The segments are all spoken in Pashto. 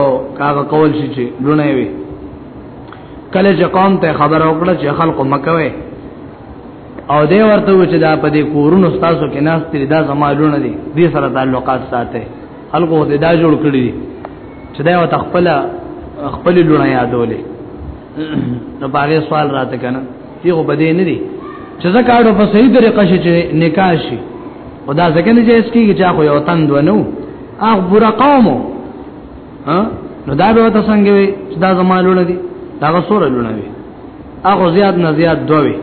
او کاغه کول شي چې لونه وي کله چې قوم ته خبر او کړه چې خلکو مکوي او دې ورته و چې دا په دې کورونو تاسو کې ناس تری دا زمالونه دي دې سره تعلقات ساته خلکو دې دا جوړ کړی دي چې دا یو تخپل خپل لونه یادولې نو باغې سوال راته کنه دی خو بده نه دی چې زکاړو په صحیح طریقه شي چې نکاح شي او دا ځکه نه جایز کیږي چې خو یو تند ونو اخ بر قومو ها نو دا به تاسو څنګه وي چې دا زمالونه دي دا غسوره لونه وي هغه زیات نه زیات دوی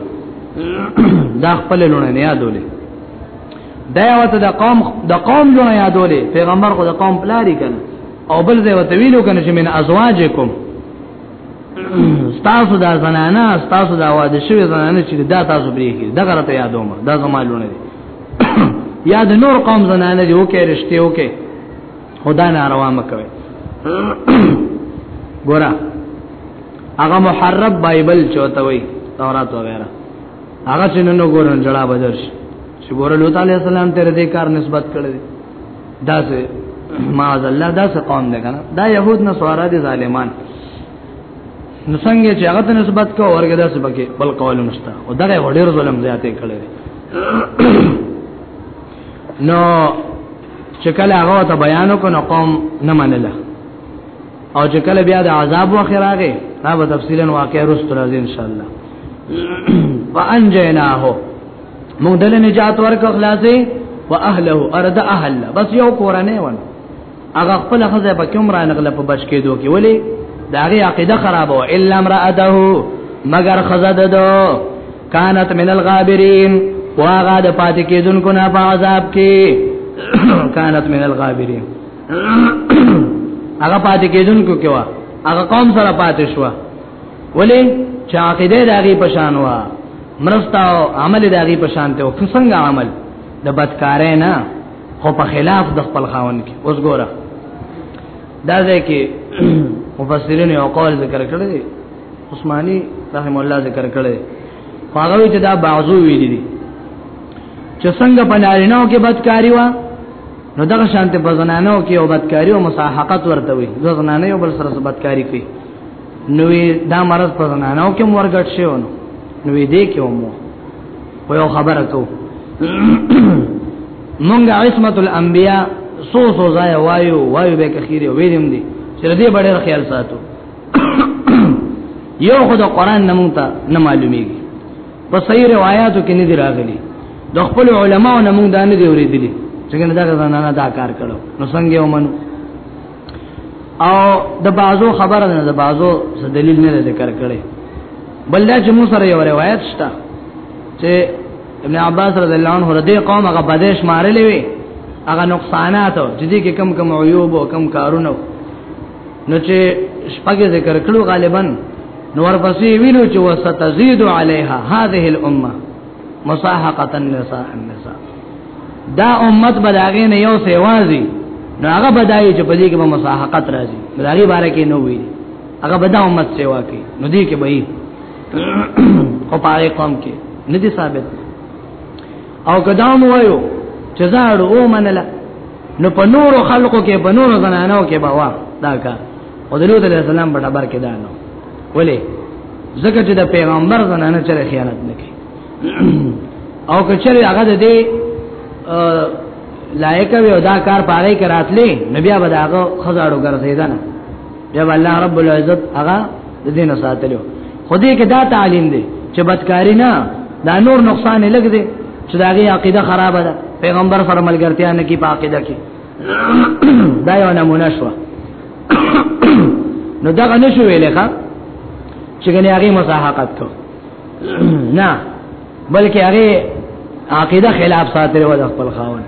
دا خپل لونه نه یادولې دا وته د قوم د قوم لونه یادولې پیغمبر خو د قوم پلاری کنه او بل ځای وته ویلو کنه چې من ازواجکم تاسو دا زنانه تاسو دا واده شوی زنانه چې دا تاسو بری کی دا غره ته یادوم دا زمالونه دي یا د نور قوم زنانه دی وکي رښتیا وکي خدا نه روا مکوي ګورا هغه محرب بایبل چوتوي تورات وغیرہ هغه څنګه نو ګورن جړه بدرش چې ګوره لوط علی السلام تر دې کار نسبت کړی دا څه معاذ الله دا څه قوم دی کنه دا يهود نه سوارا دي ظالمان نو څنګه چې هغه ته نسبت کو ورګه دا څه پکې بل قول نشته او دا ډېر ظلم زیاتې کړی نو چې کله هغه ته بیان کو نو قوم نه منله او چې کله بیا د عذاب واخر راغی دا به تفصیلا واقع رسول الله ان شاء الله وانجیناه مونږ دل نجات ورک خلاصې واهله ارد اهل بس یو کورنه ونه هغه خپل خزه په کوم را نغله په بچ کې دوه کې ولی داغه عقیده خراب و الا امراته مگر خزه ددو کانت من الغابرین واغه د پاتې کېدونکو نه په عذاب کې کانت من الغابرین هغه پاتې کېدونکو کې وا هغه قوم سره پاتې شو ولی چې عقیده د هغه په شان وا مرستا او عمل د هغه په شان ته او څنګه عمل د بدکارې نه خو په خلاف د خپل خاون کې اوس ګوره دا ځکه مفسرین یو قول ذکر کړی دی عثماني رحم الله ذکر کړی هغه چې دا بعضو ویل دي چې څنګه په نارینو کې بدکاری وا نو دغه شانته په زنانو کې او بدکاری او مصاحقت ورته وي ځنانه یو بل سره بدکاری کوي نو دا مرض په زنانو کې مورګټ شي نو نو دې کې ومو په یو خبره کو مونږه عصمت الانبیاء سو سو ځای وایو وایو به کخیر ویلم دي چې دې بډې خیال ساتو یو خو د قران نه مونږ ته نه معلومیږي په صحیح روایتو کې نه دی راغلي د خپل علماو نه مونږ دا نه دی اورېدلی څنګه دا غزانانه دا کار کړو نو څنګه ومنو او د بازو خبره نه د بازو څه دلیل نه ذکر کړي بل دا چې مو سره یو روایت شته چې ابن عباس رضی الله عنه رضی قوم هغه بدیش مارلې وي هغه نقصانات چې دې کې کم کم عیوب او کم کارونه نو چې شپږه ذکر کړو غالبا نو ورپسې ویلو چې وستزيد عليها هذه الامه مصاحقه النساء النساء دا امت به دا غي نه یو سیوازي نو هغه بدایي چې په دې کې به مساحقت راځي دا غي باره کې نه وي هغه به دا امت سیوا کوي نو دې کې به یې او پاره قوم کې نه دي ثابت او قدم وایو چې زاړو او منله نو په نور خلقو کې په نور زنانو کې به وا دا کا او د لوط علیہ السلام په ډبر کې دا نو ولې زکه چې د پیغمبر زنانه چر خیانت نکړي او کچره هغه د دې لایق وي او دا کار پاره کراتلې نبي هغه داغه خزاړو ګرځیدل یا الله رب العزت هغه د دین ساتلو خدای کې دا تعلیم دی چې بدکاری نه دا نور نقصان لګ دی چې داغه عقیده خراب ده پیغمبر سره ملګرتیا نه کی په عقیده کې دا یو نمونه شو نو دا غنښو ویلې ښا چې ګنې هغه مصاحقت کوي نه بلکې هغه عقیده خلاف ساتره و د خپل خاون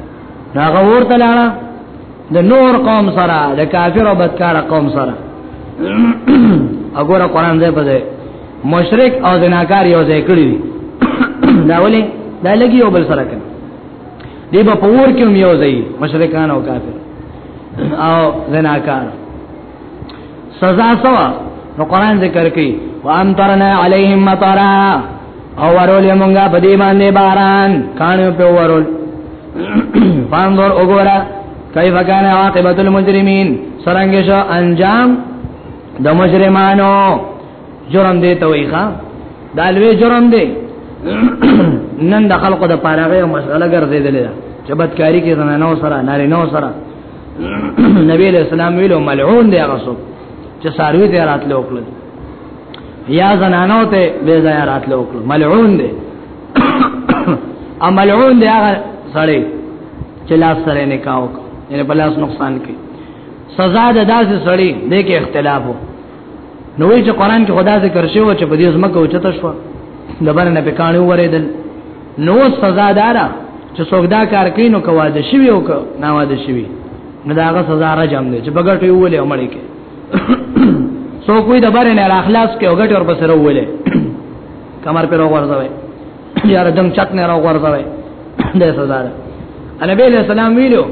هغه ورته لاړه د نور قوم سره د کافر او بدکار قوم سره وګوره قران دې په دې مشرک او زناکار یو ځای کړی دي دا ولې دا لګي یو بل سره کوي دی په پور کې یو ځای مشرکان او کافر او زناکار سزا سوا نو قران ذکر کوي وان ترنا علیهم مطرا او ورول مونږه په دې باندې باران کانو په ورول فانظر وګورا کیف کان عاقبت المجرمین سرنګ شو انجام د مجرمانو جرم دی ته ویخه دا لوی جرم دی نن د خلقو د پاره یو مسله ګرځیدلې ده چې بدکاری کې زنانو سره نارینه سره نبی علیہ السلام ویلو ملعون دی هغه څوک چې ساروی ته راتلو وکړ یا زنانو ته به ځای راتلو وکړ ملعون دی ا ملعون دی هغه سړی چې لاس سره نکاح وکړ یعنی په لاس نقصان کې سزا د داسې سړی دې کې اختلاف وو نو وی چې قران کې خدا ذکر شوی چې په دې زمکه اوچته شو د باندې نه پکانه وریدل نو سزا دارا چې څوک دا کار کوي نو کوا د شوی او نه وا د شوی نو داغه سزا را جام دي چې بغټ یو ولې عمل کې سو کوئی د بارے نه اخلاص کې وګټ ور بسره ولې کمر پر ورځوي یار دم چت نه را ورځوي د سزا ده نبی له سلام ویلو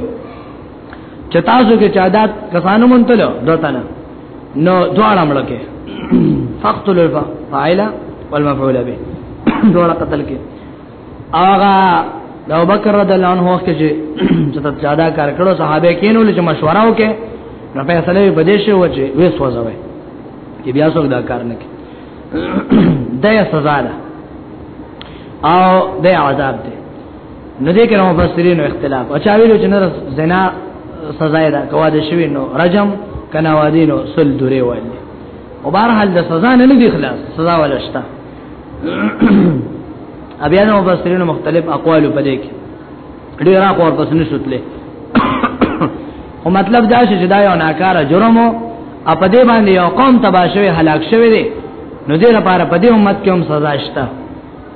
چې تاسو کې چادات کسانو مونته لو دوتنه نو دواړه ملکه فقتل الفاعل والمفعول به دواړه قتل کې اغا د ابوبکر رضی الله عنه وخت کې چې ته زیاده کار کړو صحابه کینو لږ مشوره وکړي نو په اصل به دې شو چې وې سوځوي چې بیا څوک دا کار نه کوي دا سزا ده او دا عذاب ده نه دې کې مفسرین اختلاف او چا ویلو چې نه زنا سزا ده کوا د شوی نو رجم کنا وادینو سل دوری وایي او بهر حال د سزا نه نه دی خلاص سزا ولشتہ ابیا نو مفسرین مختلف اقوال په دې کې ډیر اقوال پس نه شتله او مطلب دا چې دا یو ناکاره جرم او په دې باندې یو قوم تباشوي هلاک شوی دی نو دې لپاره په دې امت کې هم سزا شته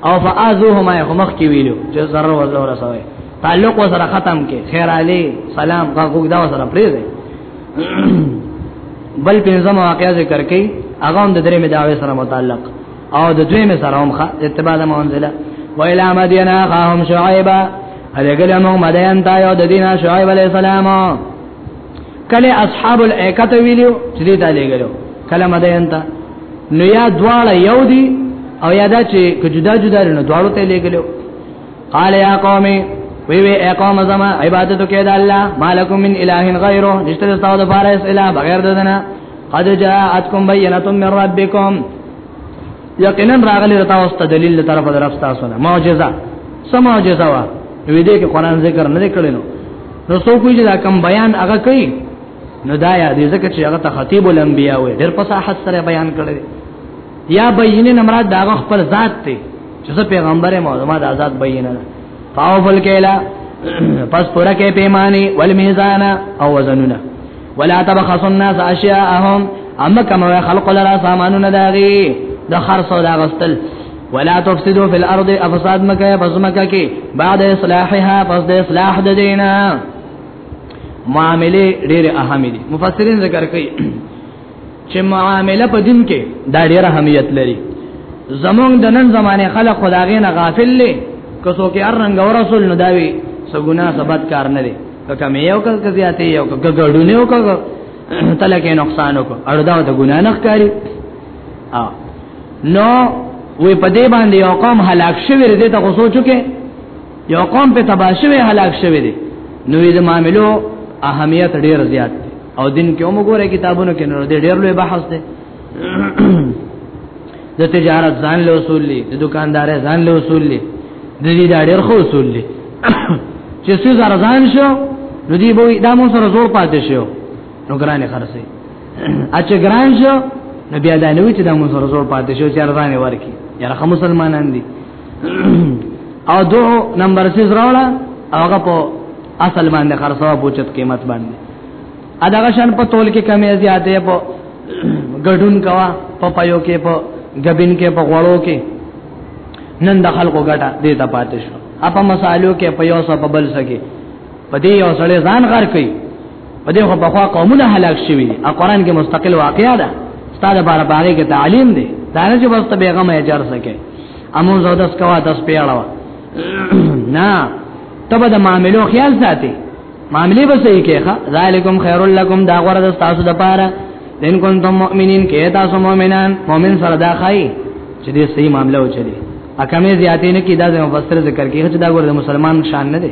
او فازوهما همخ کی ویلو چې زر و زر سوي تعلق وسره ختم کې خیر علی سلام کا کو دا وسره پرې دی بل پنځم واقعا ذکر کړي هغه هم د درې مې داوي سره متعلق او د دوی مې سره هم ښه اتباع د منزله ویلا مدینا قوم شعیبا هغه ګلمو مدین تا یو د دینه شعیب علی السلام کله اصحاب الایکه ته ویلو چې دې ته لګلو کله مدین ته نو یا دواړه یو دی او یا دا چې جدا جدا نه دواړو ته لګلو قال یا قومي وی وی اقام زما عبادت کې د الله مالکم من اله غیره نشته تاسو د فارس اله بغیر ددنه قد جاءتكم بينه من ربكم یقینا راغلی رتا واست دلیل طرف درف تاسو نه معجزه سم معجزه وا وی دې کې قران ذکر نه کړلو نو څو کوی چې دا کم بیان هغه کوي نو دا یا دې ځکه چې هغه ته خطیب الانبیاء وي ډېر فصاحت سره بیان کړی یا بینه نمراد دا خپل ذات ته چې زه پیغمبر ما زما د آزاد بینه ده فاو فل کلا پس پورا کې پیمانه ول میزان او وزنونه ولا تبخسوا الناس اشیاءهم اما کما خلق لرا سامانونه داغي د خرصو دا غستل ولا تفسدوا في الارض افساد مکه بزمکه کې بعد اصلاحها پس د اصلاح د دینا معاملې ډېر اهم دي مفسرین ذکر کوي چې معاملې په دین کې دا ډېر اهمیت لري زمونږ د نن زمانه خلک خداغې نه غافل لې کسو کې ارنګ او رسول نه داوي سګونا سبد کار نه دي که مې یو کله زیاتې یو که ګډونه یو که تلکه نقصان وکړ اړدا د ګنا نه ښکاری او نو وې په دې باندې یو قوم هلاک شوی دی ته سوچو کې یو قوم په تبا شوی هلاک شوی دی نو دې معاملو اهمیت ډیر زیات دی او دین کې هم ګوره کتابونو کې نو ډیر لوی بحث دی د تجارت ځان له اصول دي د دکاندار ځان له اصول دي د دې دا ډېر خو اصول دي چې څه زار ځان شو نو دی به دا مون سره زور پاتې شو نو ګرانه خرڅي اچ ګران شو نو بیا دا نو چې د مسر زور پاتې شو چې ارزانه ورکی یاره خو مسلمانان دي او دو نمبر 6 راوړه هغه په اصل باندې خرڅوا بوچت قیمت باندې اداغه شان په تول کې کمی زیاتې په ګډون کوا په پيو کې په غبین کې په غوړو کې نن د خلکو ګټه دې ته پاتې شو اپا مسالو کې په یو څه په بل څه کې په دې یو سړی ځان غار کوي په دې خو په خوا قومونه هلاک شوي دي قرآن کې مستقل واقعیا ده ستاسو لپاره باغې کې تعلیم دی دا نه چې بس ته بیغمه اجر سکے امو زو داس کوا داس پیاړه نه تبه د معاملو خیال ساتي معاملې به صحیح کې ښا ذالکم خیرلکم دا غره د تاسو د پاره ان کنتم مؤمنین کې تاسو مؤمنان مؤمن سره دا خای چې دې صحیح معاملې وچلي اکمه زیاتې نه کې دا د مفسر ذکر کې چې دا غره د مسلمان شان نه دی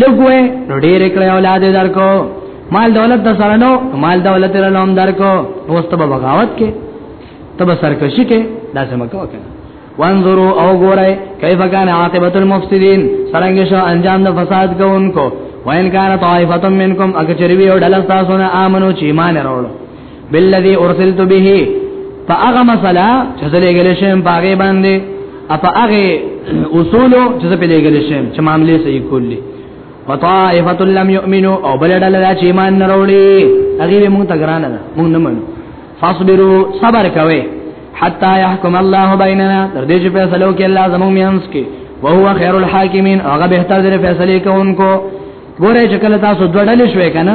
لګوي نو ډېر کړه اولاد درکو مال دولت د سره نو مال دولت له لوم درکو اوسته به بغاوت کې تب سرکشي کې داسې مکو کنه وانظروا او ګورئ کیف کان عاقبت المفسدين سرنګ شو انجام د فساد کوونکو وین کان طائفه منکم اکچری وی او ډلستا سونه امنو چې ایمان وروړو بالذي ارسلت به فاغه مسله چې زلېګل شم باغې باندې اپا هغه اصول چې په لېګل شم چې معاملې صحیح کولې وطائفه لم يؤمنوا او بل ډله چې ایمان نه وروړي هغه موږ ته ګران ده موږ نه منو فاصبروا صبر کوي حتا يحكم الله بيننا تر دې چې فیصلو کې الله زموږ میانس کې وهو خير الحاکمین هغه به تر دې فیصله کوونکو ګوره چې کله تاسو دوړل شوې کنه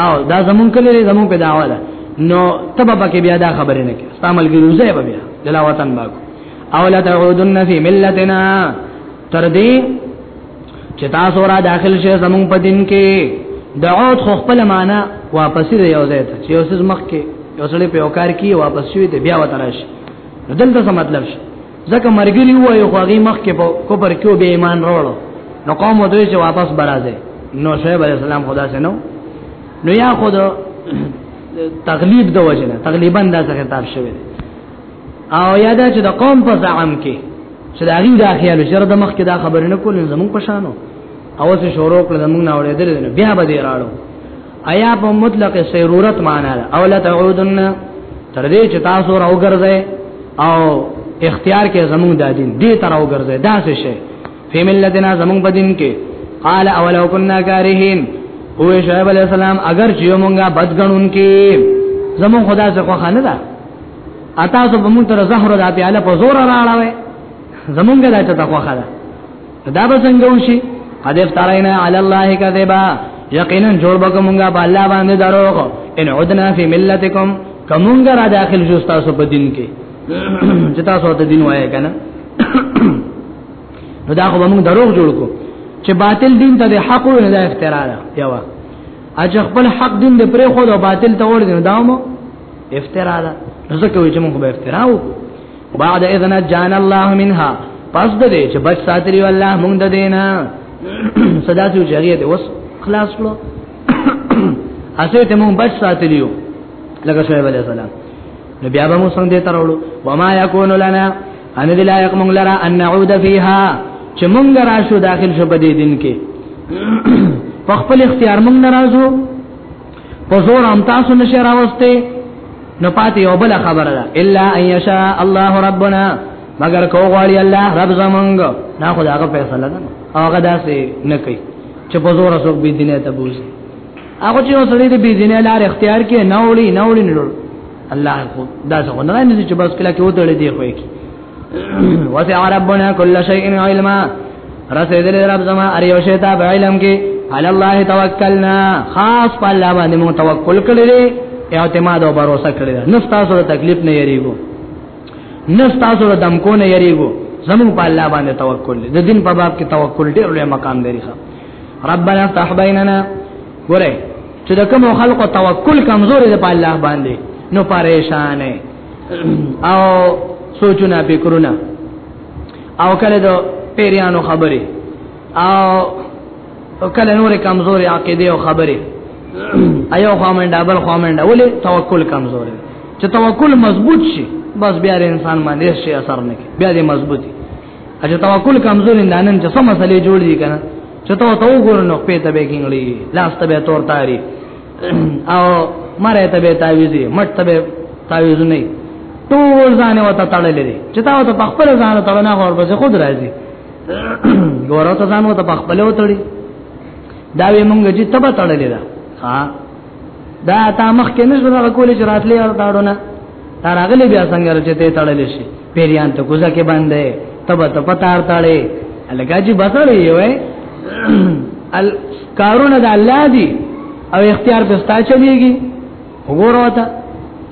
او دا زمون کلی دی زمون په دعوه ده نو تبه پکې بیا دا خبرې نه کې استعمال ګروزه به بیا د لا وطن باغ او لا تعودن فی ملتنا تر دې چې تاسو را داخل شئ زمون په دین کې دعوت خو خپل معنا واپسی دی یو ځای ته چې اوس مخ کې یو سړی په اوکار کې واپس شوی دی بیا وترش دلته څه مطلب شي ځکه مرګري وایو خو هغه مخ کې په کوپر کې به ایمان راوړو نو قوم دوی چې واپس برازه نو شعیب علی السلام خدا سره نو نو یا خود تغلیب د وجنه تقریبا دا څه خطاب شوی او یاده چې د قوم په زعم کې چې دا غي دا خیال شر د مخ کې دا خبرې نه کول زموږ پشانو او څه شروع کړل زموږ نه اورېدل بیا به دې راړو ایا په مطلق سیرورت معنا ده او لا تعودن تر دې چې تاسو راو ګرځئ او اختیار کې زمونږ د دین دې تر راو ګرځئ دا څه شي فیمل لدینا زمونږ په دین کې قال اولو كنا كارهين هو شعیب علیہ السلام اگر چې مونږه بدګنون کې زمون خدا څخه خو خانه ده اتا سو په مونږ تر زهره د پیاله په زور راړاوي زمونږه دا ته خو خاله دا به څنګه وشي قد افترینا علی الله کذبا یقینا جوړ بکمږه په الله باندې دروغ ان عدنا فی ملتکم کومګه را داخل شو تاسو په دین کې چې تاسو ته دین وایې کنه نو دا خو موږ دروغ جوړ کو چې باطل دین ته د حق او نه افترا ده یوا اج خپل حق دین د پرې خو د باطل ته ور دین داومو افترا ده ځکه وي چې موږ به افترا وکړو بعد اذن جان الله منها پس د دې چې بچ ساتلی الله مونږ د دینه صدا چې جاریه ده وس خلاص کړو اسه ته مونږ بچ ساتلیو لکه شعیب علیہ السلام نو بیا به مو څنګه ترولو وما یکون لنا ان ذی لایق مونږ لرا ان نعود فیها چې مونږ راشو داخل شو په دې دین کې په خپل اختیار مونږ ناراضو په زور هم تاسو نشه راوسته نو پاتې یو بل خبره ده الا ان یشاء الله ربنا مگر کو غواړي الله رب زمونږ نه خو داغه فیصله ده هغه داسې نه کوي چې په زور سره به دینه ته بوزي هغه چې اوسړي دې به دینه لار اختیار کړي نه وړي نه وړي نه الله خو دا څنګه نه نه چې بس کله کې وته دې خو کې وسع ربنا كل شيء علما رسیدل رب زما ار یو شی ته علم کې علی الله توکلنا خاص په الله باندې مو توکل کړی اعتماد او باور وکړی نو تاسو ته تکلیف نه یریږي نو تاسو ته دم کو نه یریږي زمون په الله باندې توکل د دین په باب کې توکل ډیر لوی مقام لري ربنا افتح بیننا ګوره چې د کوم خلکو توکل کمزوري دی په الله باندې نو پریشانه او سوچونه فکرونه او کله د پیریانو خبره او کله نور کمزوري عقیده او خبره ایو خوامنده بل خوامنده ولې توکل کمزوري چې توکل مضبوط شي بس بیا انسان باندې شي اثر نه کوي بیا دې مضبوطي اجه توکل کمزوري نه نن چې سم مسلې جوړ دي کنه چې تو تو ګورنو پېته به کېنګړي لاس ته به تور تاری او مره ته به تعویزي مټ ته به تعویز نه ټول ځان وته تړلې دي چې تا ته خپل ځان تړنه غور به خود راځي ګورو ته ځان وته خپل وتړي دا وی مونږ چې تبه تړلې ده ها دا تا مخ کې نشو راکولې چې راتلې ار داړو نه تراغلی بیا څنګه رچته تړل شي پیریان ته کوزه کې باندې تب ته پتار تړې الګاجی بسړې وې ال کارونه د الله دی او اختیار په ستا چلیږي وګوره تا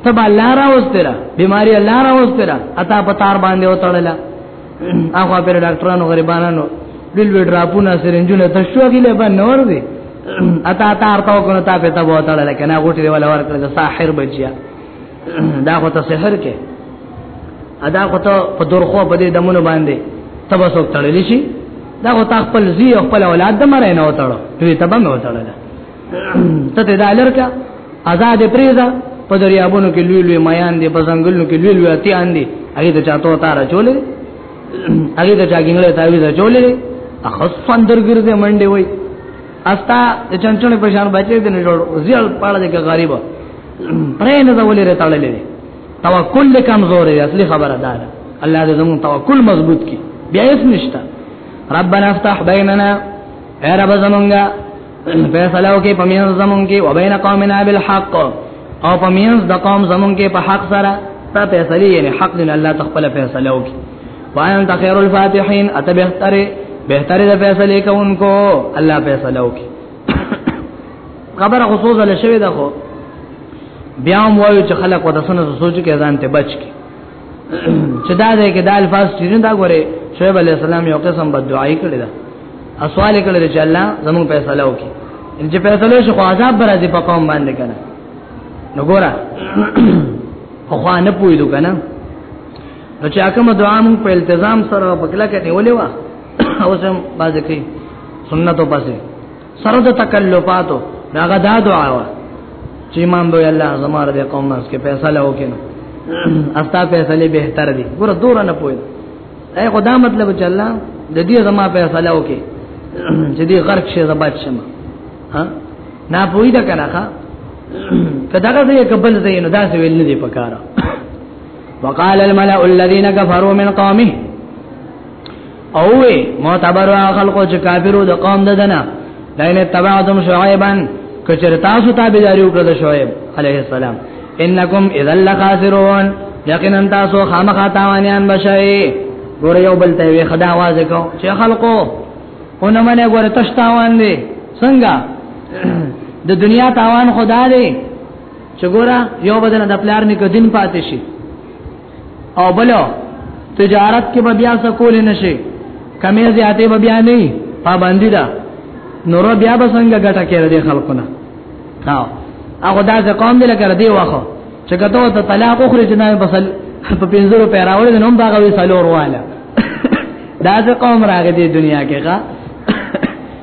تب الله را وستره بیماری الله را وستره اتا پتار باندې وتړله هغه پر ډاکټرانو غریبانو لول وډ راپونه سرنجونه تشوګی له باندې نور دی اتا تا ارتاو کنه تا په تبو تړله کنه غوټي ولا ورکړه ساحر بچیا دا خو ته سحر کې ادا خو ته په درخو په دې دمونو باندې تبسو تړل شي دا خو تا خپل زی او خپل اولاد د مړ نه وتړو دوی ته به مې وتړل ته ته دا لرکا آزاد پریزا په دریابونو کې لوی لوی میان دي په ځنګلونو کې لوی لوی اتیان دي هغه ته چاته تار چولې هغه ته چاګینګله تاوی ته چولې اخص فندرګر دې منډه وای استا چنچنې په شان بچې دې نه جوړ زیل پاړه دې غریبه پرې نه دا ولې رتاړلې توکل له کمزور دی اصلي خبره ده الله دې زموږ توکل مضبوط کړي بیا هیڅ نشته ربنا افتح بیننا اے رب زمونږه فیصله وکي پمینځ زمونږ کې وبین قومنا بالحق او پمینځ د قوم زمونږ کې په حق سره تا فیصله یې حق دې الله تخپل فیصله وکي وانت خیر الفاتحین اتبهتره بهتره د فیصله کوونکو الله فیصله وکي خبره خصوص له شوی ده خو بیا هم وایو چې خلک ودا سن سوچ کې ځان ته بچ کی چې دا دې کې د الفاظ چې دا غوري شعیب علی السلام یو قسم بد دعای کړی دا اسوال کړی چې الله زموږ فیصله وکړي ان چې فیصله شو عذاب برازي په قوم باندې کنه نو ګوره خو نه پوي دو کنه نو چې اکه دعا مون په التزام سره په کله کې نیولې و او سم باز کې سنتو پاسه سره د تکلفاتو هغه دا دعا وا چې امام به الله زمار دې قوم مس کې فیصله وکړي استا فیصله به تر دي ګور دور نه پوي اي خدا مطلب چې الله د دې زما فیصله وکړي چې دې غرق شي زبات شم ها نه پوي دا کنه ښا کداګه دې قبل زین دا څه ویل نه دي پکاره وقال الملأ الذين كفروا من قومه او وی معتبر خلق چې کافرو د قوم ددنه دین تبعتم شعیبا کچر تاسو تابعداري وکړه د شعیب علیه السلام انکم اذا لخاسرون یقینا تاسو خامخا تاوانیان بشئ ګور یو بل ته وی خدا आवाज کو چې خلقو اون منه ګور تشتاوان دي څنګه د دنیا تاوان خدا دی چې ګور یو بدن د پلار نه کدين پاتې شي او بل تجارت کې بیا څه کول نه شي کمې زیاتې بیا نه پابندي ده نور بیا به څنګه ګټه کړي د خلکونه ها هغه دا قوم دې لګر دی واخو چې کته ته طلاق خو چې نه بسل په پینځو روپې راوړې نو هم باغوي سلور واله دا ځکه قوم راغې دې دنیا کې ښا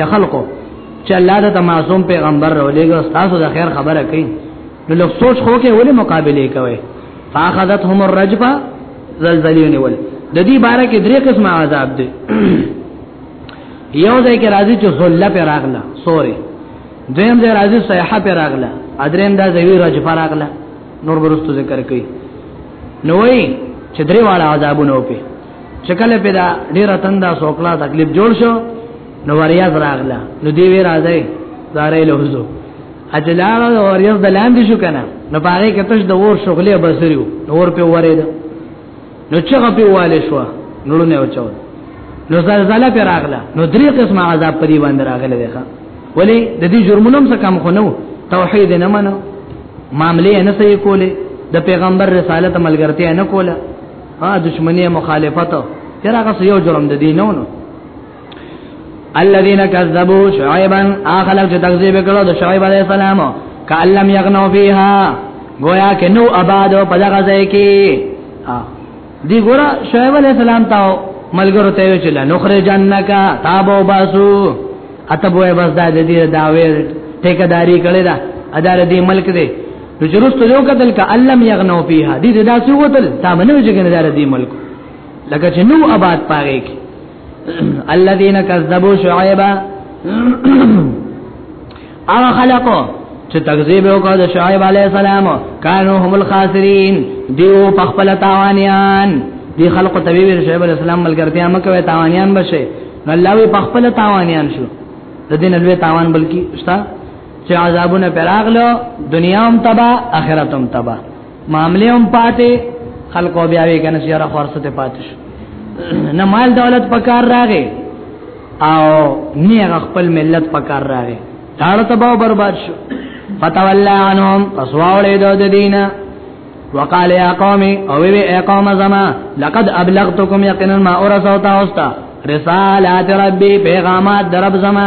یا خلکو چې الله د معصوم پیغمبر راولېګو تاسو د خیر خبره کوي نو لږ سوچ خو کې ولې مقابله کوي فاخذتهم الرجفه زلزلین ول د دې باره کې درې قسمه عذاب دي یو ځای کې راځي چې ذله پر راغله سوري دویم ځای راځي صیحه پر راغله ادریم دا ځای رجفه راغله نور ورستو ذکر کوي نو وای چې درې واړه عذابونه وپی چکل په دا ډیره تنده سوکلا تکلیف جوړ شو نو وریاض راغله نو دی وی راځي زارې له حضور اجلاله وریاض د لاندې شو کنه نو پاره کې تش د ور شغلې بسریو نو ور په ورید نو چغه په والي شو نو نه اوچو نو زلزلہ پر راغله نو درې قسم عذاب پری باندې راغله ده ولی د دې جرمونو څخه کم خو نو توحید نه منو معاملې نه صحیح کولې د پیغمبر رسالت ملګرتیا نه کوله ها دشمنی مخالفت چر هغه یو جرم د دینو نو الذين كذبوا شعيبا اخلق چې تکذیب کړو د شعیب علی السلام کعلم یغنو فیها گویا کې نو آباد په دغه ځای کې دی ګور شعیب علی السلام ته ملګرو ته ویل نخره جنک تابو باسو اتبوې بس دا دې داوې ټیکداری کړی دا ادار دې ملک دې نو جرست یو قتل کا علم یغنو فیها دې دا څه وتل تا منو چې کنه دار دې ملک لکه چې نو آباد پاره کې الذين كذبوا شعيبا او خلقو چې تکذیب وکړ د شعیب علی السلام کانو هم الخاسرین دیو په خپل تاوانیان دی خلق طبیب شعیب علی السلام ملګرتیا مکه تاوانیان بشه الله وی په خپل تاوانیان شو د دین لوی تاوان بلکی شتا چې عذابونه پراغلو دنیا هم تبا اخرت هم تبا معاملې هم پاتې خلکو بیا وی کنه چې را خورسته ته پاتې شو نه مال دولت پکار راغې او نه خپل ملت پکار راغې ټاړه تبا برباد شو فتولى عنهم فسواولې د دینه وقال يا قوم او وی اي قوم زما لقد ابلغتكم يقينا ما اورثوا تاسو رسالات ربي پیغامات درب زما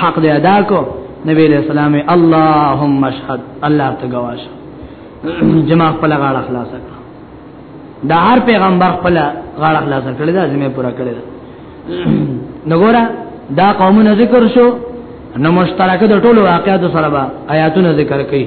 حق دې ادا کو نبی علیہ السلام اللهم اشهد الله ته گواش جما خپل غاړه خلاص کړ دا هر پیغمبر خپل غاړه خلاص کړل دا ذمہ پورا کړل نګورا دا قومونه ذکر شو نو مشترکه د ټولو واقعاتو سره به آیاتونه ذکر کړي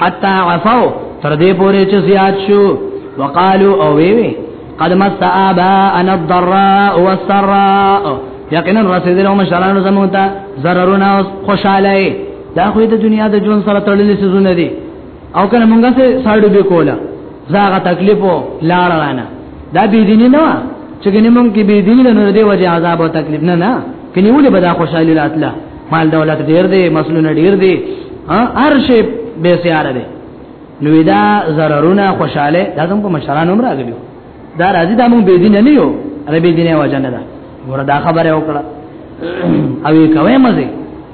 حتا عفو تر دې پورې چې زیات شو وقالو او وی وی قد مس ابا ان الضراء والسراء یقینا رسیدل هم شرانو زموږ ته ضررونه او خوشاله دا خو د دنیا د ژوند سره تړلې سيزونه دي او کنه مونږه سه ساړو به کوله زاغه تکلیفو لار رانه دا بی دینی نه چې کنه مونږ کې بی دینی نه دې وجه عذاب او تکلیف نه نه کني ولې به دا خوشاله راتله مال دولت ډیر دی مسلونه ډیر دی هر شی به سیار دی نو دا ضررونه خوشاله دا کوم مشران هم راغلی دا راځي دا مونږ به دین نه یو ربي دینه وجنه ده ګور دا خبره وکړه او یې کوي مزه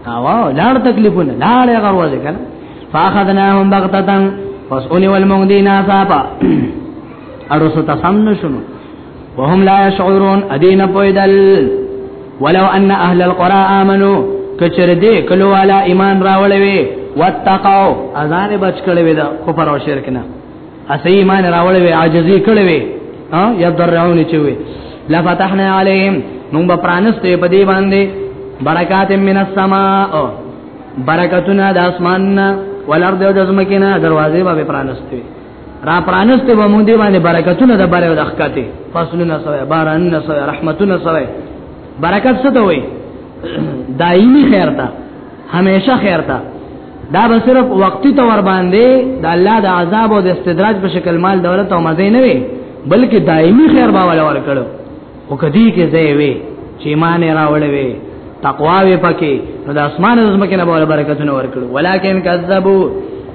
او لاړ تکلیفونه لاړ هغه ورځ کنه فاخذناهم بغتتن پس اونې ول مونږ دینه صاحب اړو ستا سم نشونو وهم لا يشعرون ادين پویدل ولو ان اهل القرى امنوا کچر دې کلو والا ایمان راولې وي واتقوا اذان بچ کړي وي دا کفر او شرک نه اسی ایمان راولې وي عاجزي کړي وي ها يضرعون چوي لا فتحنا عليهم نوم پرانسته په دې باندې برکات من السماء برکتنا د اسمان والارض د زمکنا دروازې به پرانسته را پرانسته به مونږ دی باندې برکتونه د بره او د خکته فصلونه سوې بارانونه سوې رحمتونه سوې برکت څه ته وای دایمي خیر ته همیشه خیر ته دا به صرف وقتی تور باندې د الله د عذاب او د استدراج په شکل مال دولت او مزه نه وي بلکې دایمي خیر به ولا ور کړو او کدی کې زه وی چې ایمان راوړې وی تقوا وی پکې نو د اسمان او زمکه نه بوله برکتونه ورکړو ولکن کذبو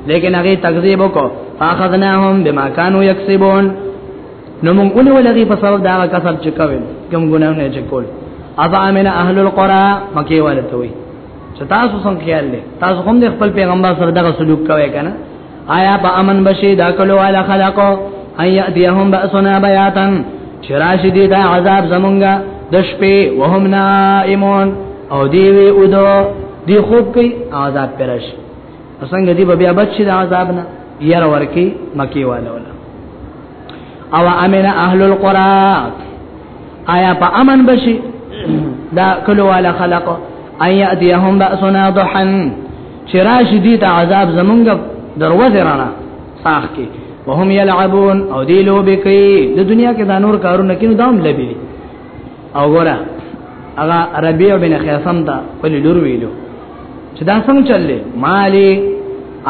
لیکن هغه تکذیب وکړو فاخذناهم بما كانوا يكسبون نو موږ اونې ولغي په سبب دا کسب چې کوي کوم ګناونه چې کول ابا من اهل القرى مکه ولته وي چې تاسو څنګه خیال لې تاسو هم د خپل پیغمبر سره دغه سلوک کوي کنه آیا په امن بشي دا کلو والا خلقو ان یاتیهم باسنا بیاتا چراشی دی دا عذاب زمونږه د شپې وهم نائمون او دی وی اودو دی خوب کوي عذاب پرش څنګه دی بیا بچ د عذاب نه ير ورکی مکی والا ولا او امن اهل القرى آیا په امن بشي دا کلو والا خلقو ان یاتیهم باسنا ضحن چې راشي دي ته عذاب زمونږ دروازه رانا ساخ کې وهم يلعبون او دی لوبه کوي د دنیا کې دا نور کارونه کینو دام لبي او ګوره هغه ربيع بن خيثم دا په لور ویلو چې دا څنګه چللې مالي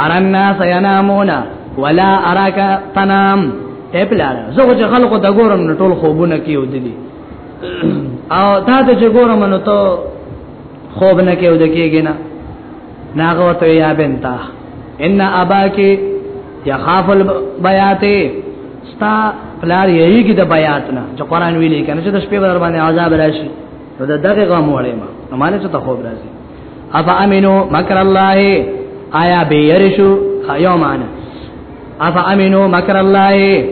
ارنا سينامونا ولا اراك تنام ته پلار زه چې خلکو د ګورم ټول خوبونه کیو دي او تا ته چې ګورم نو ته خوب نه کې ودکېږي نه ناغه ته یا بنتا ان اباک یخاف البیات ستا پلار یی کی د بیات نه چې قران ویلې کنه چې د شپې بر باندې عذاب راشي نو د دغه غم وړې ما نو معنی چې ته خوب راځي افا امنو مکر الله آیا به يرشو یو معنی افا امنو مکر الله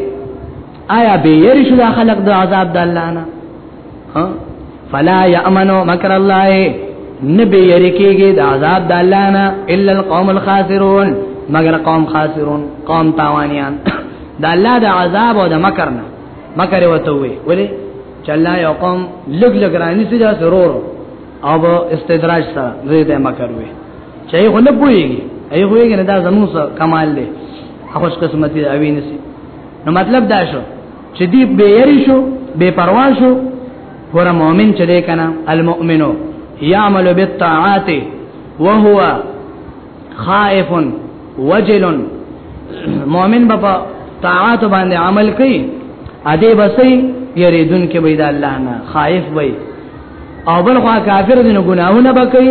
آیا به يرشو د خلق د عذاب د الله نه فلا یامنو مکر الله نبی یری کیږي د عذاب د الله نه الا القوم الخاسرون مگر قوم خاسرون قوم تاوانیان د الله د عذاب او د مکر نه مکر وته وي ولی چې الله یو قوم لګ لګ رانی سي دا ضرور او استدراج سره دوی د مکر وي چې یو نه پويږي ایو ویګ نه دا زموږ کمال دی خوش قسمتي اوی نسی نو مطلب دا شو چې دی به یری شو به پروا شو ګور مؤمن چې دی کنه المؤمنو يعمل بالطاعات وهو خائف وجل مؤمن په طاعات باندې عمل کوي ا دې بسې یریدون کې بيد الله نه خائف وي او بل خوا کافر دي نو ګناهونه بکي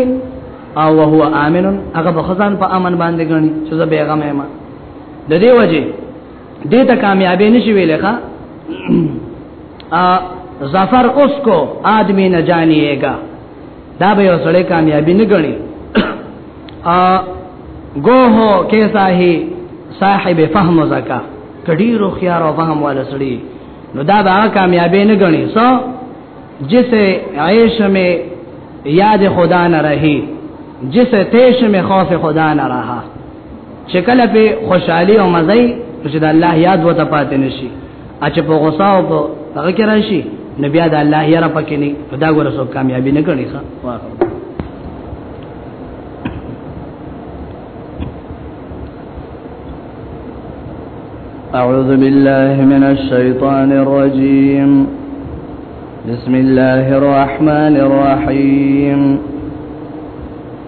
او وهو امن هغه بخزان په امن باندې غني چې زه بیغمه ما د دې وجه دې ته کامیابې نشي ویلې ښا ظفر اوس کو آدمی نه جانیږي دا به یو سړی کامیابی نه ګڼي ا ګوه کیسا هی صاحب فهم زکا کډیرو خيار او فهم والا سړی نو دا به کامیابی نه ګڼي سو جسے عیش میں یاد خدا نہ رہی جسے تیش میں خوف خدا نہ رہا چې کله په خوشحالي او مزه چې د الله یاد وته پاتې نشي اچ په غوسه او په هغه کې راشي نبي د الله یاره پکې نه دا ګوره سو کامیابی نه کړي ښا أعوذ بالله من الشيطان الرجيم بسم الله الرحمن الرحيم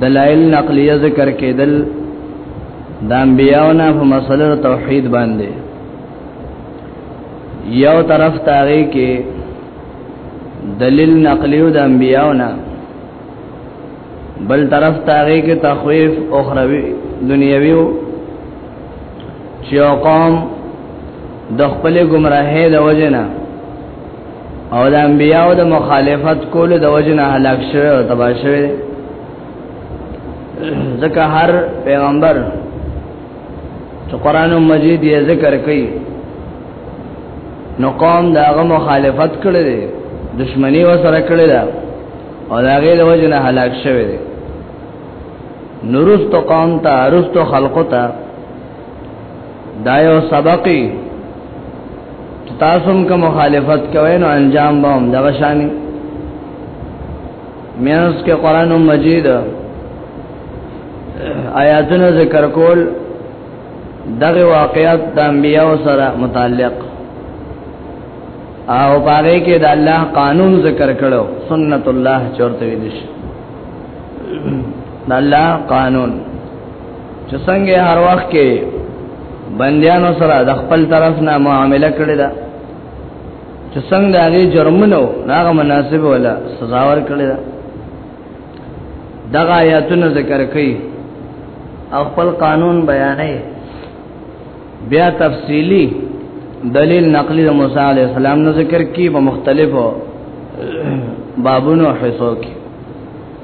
دلائل نقلیه ذکر کېدل د انبیاونه په مسله توحید باندې یو طرف تاغي کې دلیل نقلیو د انبیاونه بل طرف تاغي کې تخویف اخروی دنیوي چې قوم د خپل گمراهۍ د وجنه او د انبیانو د مخالفت کولو د وجنه هلاک شوی او تباہ شوی ځکه هر پیغمبر چې قران مجید یې ذکر کوي نو قوم داغه مخالفت کړی دی دشمنی و سره کړی دا او داغه د وجنه هلاک شوی دی نورست قوم ته ارست خلقو ته دا یو سبقي تاسو کوم مخالفت کوئ نو انجام به هم دغه شانی میانس کې قران مجید آیاتونه ذکر کول دغه واقعات د انبیانو سره متعلق او پاره کې د الله قانون ذکر کړو سنت الله چورته ویدش د الله قانون چې څنګه هر وخت کې بندیانو سره د خپل طرف نه معامله کړې ده چې څنګه هغه جرمنو هغه مناسب ولا سزا ور کړې ده دغه آیاتونه ذکر کړي او خپل قانون بیانې بیا تفصیلی دلیل نقلی د موسی علی السلام نو ذکر کی په مختلفو بابونو حصو کې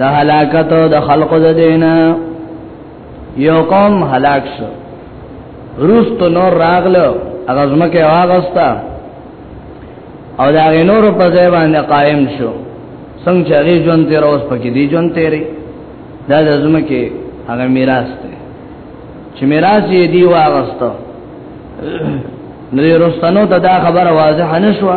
د هلاکت او د خلق د دینا یو قوم هلاک شو روست نور راغلو هغه زمکه واغستا او دا نور په ځای باندې قائم شو څنګه چې هغه ژوند تیر اوس پکې دی ژوند تیرې دا د زمکه هغه میراث دی چې میراث یې دی واغستا نو رستنو ته دا خبره واضح نشوه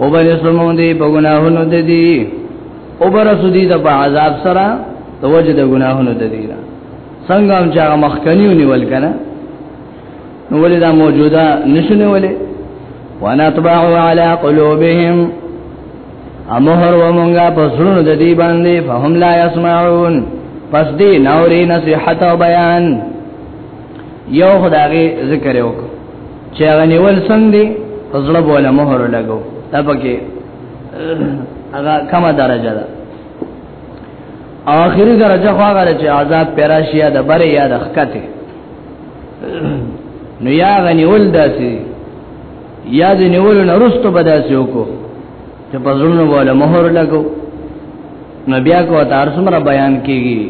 او بل سمون دی په ګناهونو د دې او بر سودی د په عذاب سره توجه د ګناهونو د دې څنګه هم چې مخکنیو نیول کنه نو ولې دا موجوده نشونه ولې وانا طبع على قلوبهم امهر ومنګه پسونو د دې باندې فهم لا يسمعون پس دې نوري نصيحت او بیان یو خدای ذکر وکړه چې هغه نیول څنګه دی زړه بوله مهر لګو دا پکې هغه کومه درجه ده اخري درجه خو هغه چې عذاب پراشیا د بره یا د خکته نو یا غنیول داسي یا د نیول نرستو بداسي وکړو چې په زړونو بوله مهر لګو نو بیا کو تار سمره بیان کیږي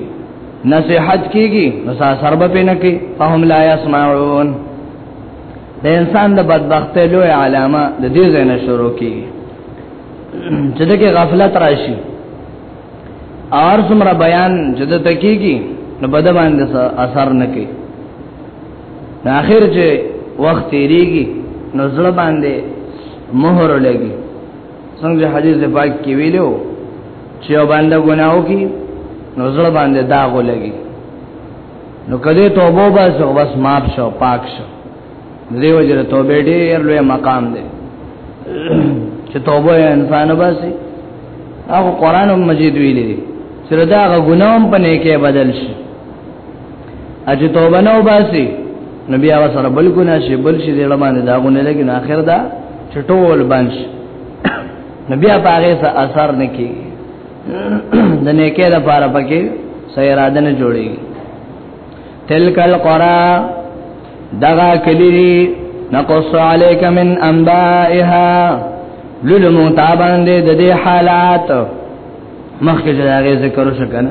نصيحت کیږي نو سر به پینه کی فهم لا يسمعون د انسان د بدبخت لوی علامه د دې زنه شروع کیږي چې دغه غفلت راشي اور سمره بیان چې د تکیږي نو بد باندې اثر نه کوي د اخر چې وخت تیریږي نو زړه باندې مهر لګي څنګه حدیث دی پاک کې ویلو چې باندې ګناو کې نو زړه باندې داغ لګي نو کله توبه وباسه بس معاف شو پاک شو دیو جره توبه ډیر لوی مقام دی چې توبه انسان وباسي هغه قران مجید ویلي چې دا غنوم په نیکه بدل شي اجه توبه نو باسي نبي هغه سره بل ګنا شي بل شي دې لمانه دا غونه لګي اخر دا چټول بنش نبي هغه هغه اثر نکي د نیکه د پاره پکې سیراده نه جوړي تلک القرا دغا کلی نقص عليك من انبائها لولمو تابان دې د دې حالات مخکې دا غي ذکر وشو کنه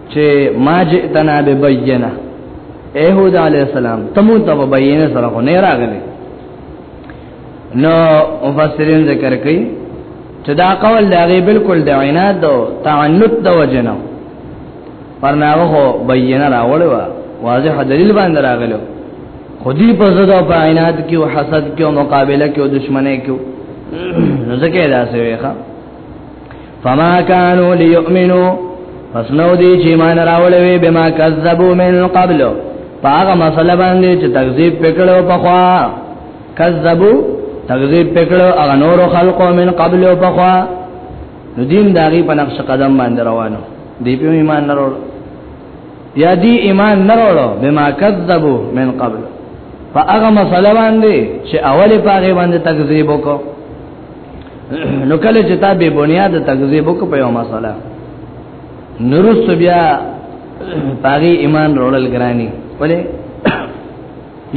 چې ما جئتنا ببینه اے هود علی السلام تمو ته ببینه سره خو نه راغلی نو مفسرین ذکر کوي چې دا قول دا غي بالکل د عناد او تعنت د وجنه پرناغه هو بینه راوړل وا واضح دلیل باندې راغلو خودی په زړه په عناد کې او حسد کې او مقابله کې او دشمنه کې نو ځکه دا څه ویخه فما كانوا ليؤمنوا پس نو دی چې مان راولې وي بما كذبوا من قبل پاغه مسله باندې چې تکذیب پکړو په خوا کذبوا تکذیب پکړو هغه نور خلقو من قبل په خوا نو دین داغي په نقش قدم باندې روانو دی په ایمان نه وروړو یا دی ایمان نه وروړو بما کذبوا من قبل فاغه مسله باندې چې اوله پاغه باندې تکذیب وکړو نو کله چې تا به بنیاد تکذیب وک په یو مسله نورست بیا پاغي ایمان رولل ګرانی ولې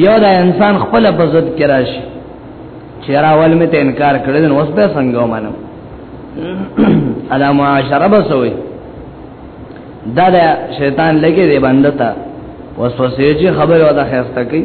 یو دا انسان خپل بزد کراش چیرې اول می ته انکار کړل نو اوس به څنګه ومنم ادا معاشره بسوي دا دا شیطان لګي دی بنده ته وسوسه چې خبره ودا خسته کوي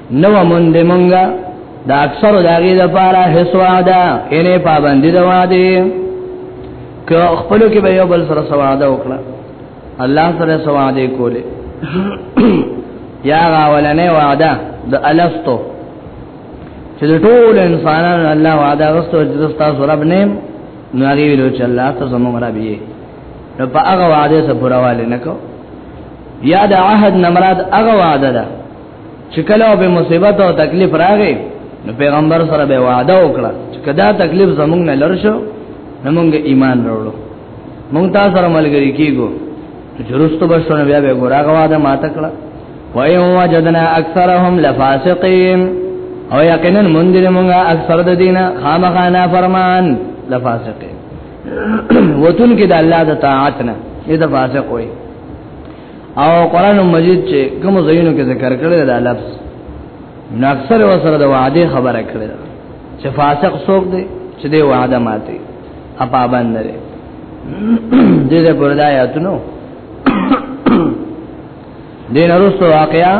نو مونږ دې مونږه دا اکثر دا غي د پاره هیڅ وعده انې پابندي د وعده که خپل کې به یو بل سره سواده وکړه الله سره سواده کوله یا غاولنې وعده د الستو چې ټول انسانانو الله وعده غوښتو چې تاسو رب نیم نو هغه ویلو چې الله ته زموږ رب یې نو په هغه وعده سره پرواله نکو یا د عهد نمراد هغه وعده ده چې کله به مصیبت او تکلیف راغی نو پیغمبر سره به وعده وکړه چې کدا تکلیف زمونږ نه لر شو نو مونږ ایمان راوړو مونږ تاسو سره ملګری کیګو چې رستو بشونه بیا به ګوراغه وعده ماته کړه وای هو وجدنا اکثرهم لفاسقین او یقینا مونږ دې مونږه اکثر د دینه خامخا نه فرمان لفاسقین وتون کې د الله د طاعت نه دې د فاسق وای او قران مجید چې کوم زینو کې ذکر کړی دا لفظ نو اکثر وسره د وعده خبره کړی چې فاسق څوک دی چې دی وعده ماتي اپا باندې دې دې پر دا یاتونو دین ارستو واقعا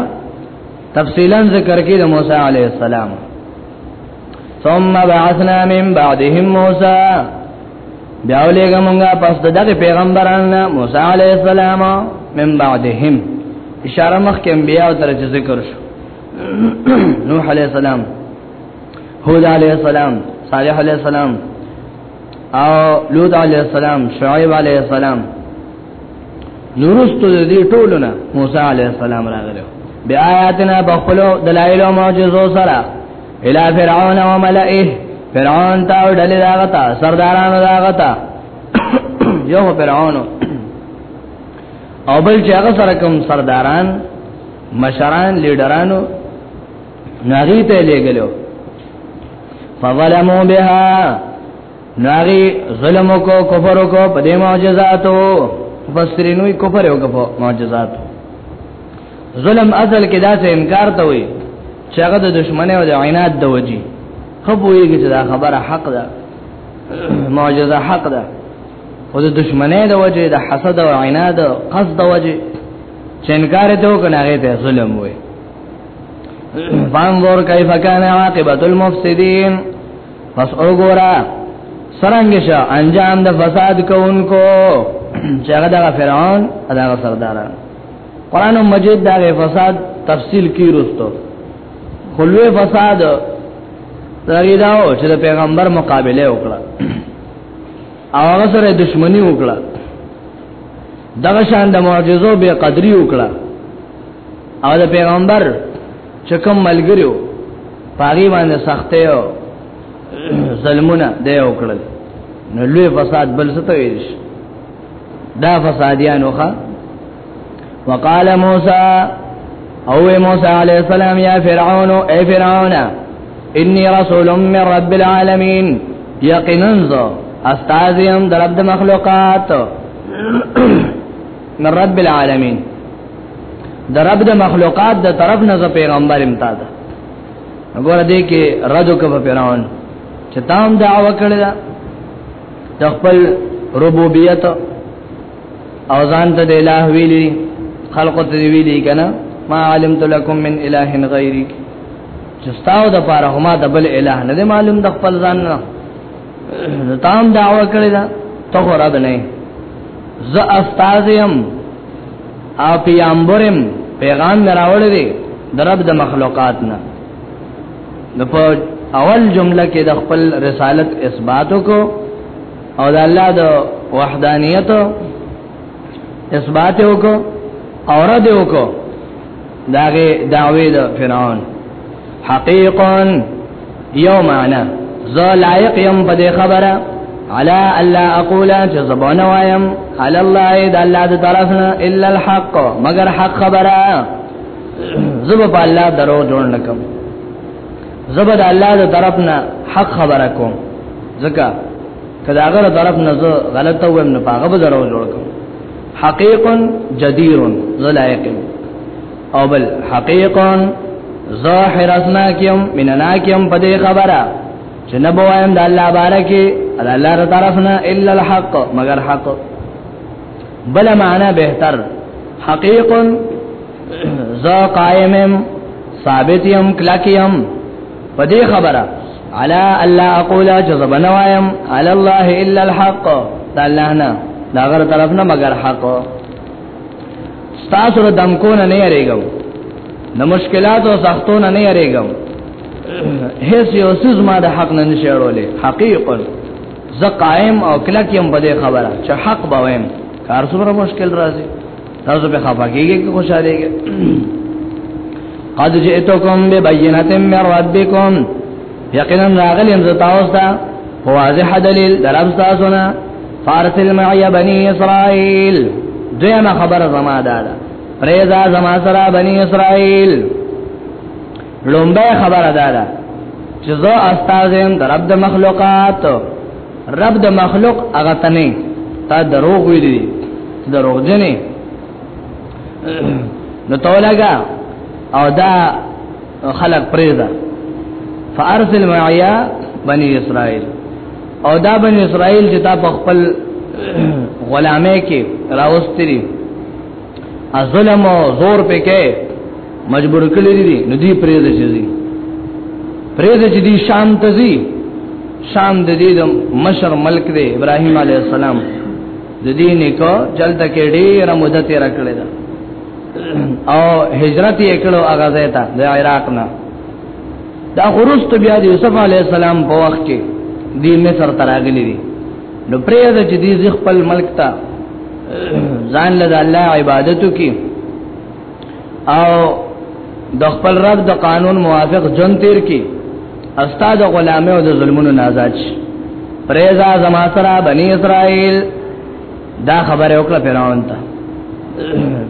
تفصیلا ذکر کې د موسی علی السلام ثم بعثنا من بعدهم موسی بیا ولېګه مونږه پس دغه پیغمبران موسی علی السلام من بعدهم اشاره مخ کې انبیاء تر ذکر شو نوح علی السلام هود علی السلام صالح علی السلام او لوط علی السلام شعیب علی السلام نورستو دې ټولونه موسی علی السلام راغلو بیا آیاتنا بخلو دلایل او معجزو سره الى فرعون وملئه فرعون تا ډلې دا غتا سردارانو دا غتا یو فرعون او بل چې هغه سره کوم سرداران مشران لیډرانو ناغي ته لګلو فظلموا بها ناغي ظلم کو کفر کو په دې معجزاتو مفسرینوی کفر یو کو معجزاتو ظلم اصل کې داسې انکار ته وي چې هغه د دشمنه او د عناد د وجي خپويږي چې دا خبره حق ده معجزه حق ده او د دشمنه د وجي د حسد او عناد او قصد د وجي چې انکار ته وکنه هغه ته ظلم وي فانظر كيف كان عاقبه المفسدين پس وګورا سرنګ شه انجام د فساد کوونکو چې هغه د فرعون ادا سرداران قران مجید دا فساد تفصیل کی رستو خلوی فساد دغه داو چې پیغمبر مقابله وکړه او هغه سره دښمنی وکړه دغه شان د معجزو به قدرې وکړه او د پیغمبر چې کوم ملګریو پاغي باندې سختې او ظلمونه دی وکړل نو لوی فساد بل څه ته ویل شي دا فسادیانو ښا وقال موسی او موسی علیہ السلام یا فرعون اے فرعون انی رسول من رب العالمین یقینا ذو استاذیم در رب مخلوقات من رب العالمین در رب د مخلوقات د طرف نه ز پیغمبر امتاد وګوره دې کې رد وکړه فرعون چې تام دعوه کړل د خپل ربوبیت او ځان ته د الہ ویلي خلق ته ویلي کنه ما علمت لكم من اله غیری چستاو د پاره هما د بل الہ نه معلوم د خپل ځان نه تام دعوا کړی دا ته رب نه ز استاذیم او پیامبرم پیغام راوړی دی درب د مخلوقات نه نو په اول جمله کې د خپل رسالت اثبات کو او د الله د وحدانیت اثبات وکړو او رد وکړو داغه دعوی د فرعون حقیقا یو معنا زه لایق یم په دې خبره علا الا اقول چې زبون وایم علی الله د الله د طرفنا الا الحق مگر حق خبره زب په الله درو جوړ نکم زب د الله د طرف نه حق خبره کوم ځکه کدا هغه طرف نه زه غلط وم نه پاغه به درو جوړ کوم حقیق جدیر زلائق او بل حقیق ظاهر اسنا کیم من انا کیم په دې خبره چې نه بوایم د الله بارکه الله تعالی طرف نه الا الحق مگر حق بل معنا بهتر حقیق ز قائمم ثابت يم کلک يم په دې خبره على الله اقول جزب نوايم على الله الا الحق تعالی نه دا غره طرف نه مگر حق تاسو له دمکو نه نه یریګو د مشکلات او سختو نه نه یریګو هیڅ یو سیز ما د حق نه نشړولې حقیقت زه قائم او کلک يم په دې خبره چې حق به ویم کار څومره مشکل راځي تاسو به خفاګیږئ که خوشاليږئ قد جئتكم ببينه من ربكم یقینا راغلم ز تاسو ته واضح دلیل درم تاسو نه فارسل معي بني اسرائيل دیمه خبر زما دادا پریزا زما سره بني اسرائيل لومبه خبره ده دا چې زه استاد يم د رب د مخلوقات رب د مخلوق هغه تنه تا دروغ ویلي دروغ جنې نو تولګه او دا خلق پریزا فارسل معیا بنی اسرائیل او دا بنی اسرائیل چې تا په خپل غلامه کې راوستري ظلم او زور په کې مجبور کړی دي نو دی پرې دې شي پرې دې چې دی شام ته ځي شام د دې د مشر ملک دی ابراهيم عليه السلام د دې نیکو چلته کې ډېر مدته تیر کړی دا او هجرت یې کړو هغه ځای ته د عراق نه دا خروست بیا د یوسف علی السلام په وخت کې دی مصر تراغلی دی نو پرې د چې دې خپل ملک ته ځان له الله عبادتو کې او د خپل رب د قانون موافق جون تیر کې استاد غلامه او د ظلمونو نازاج پریزا زما سره بنی اسرائیل دا خبره وکړه فرعون ته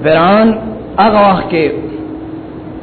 فرعون هغه وخت کې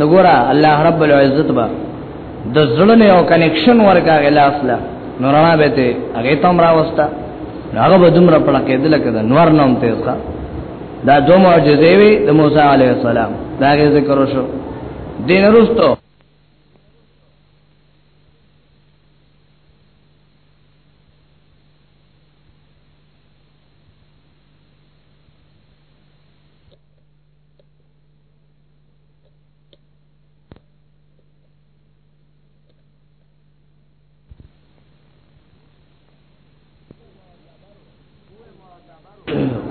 نګورا الله رب العزت با د زړه او کنکشن ورکا غلاس لا نورانا به ته هغه تم راوستا هغه به دومره پړه کېدل کده نور نوم ته ښه دا دوه معجزې وي د موسی عليه السلام دا ذکر وشو دین رستو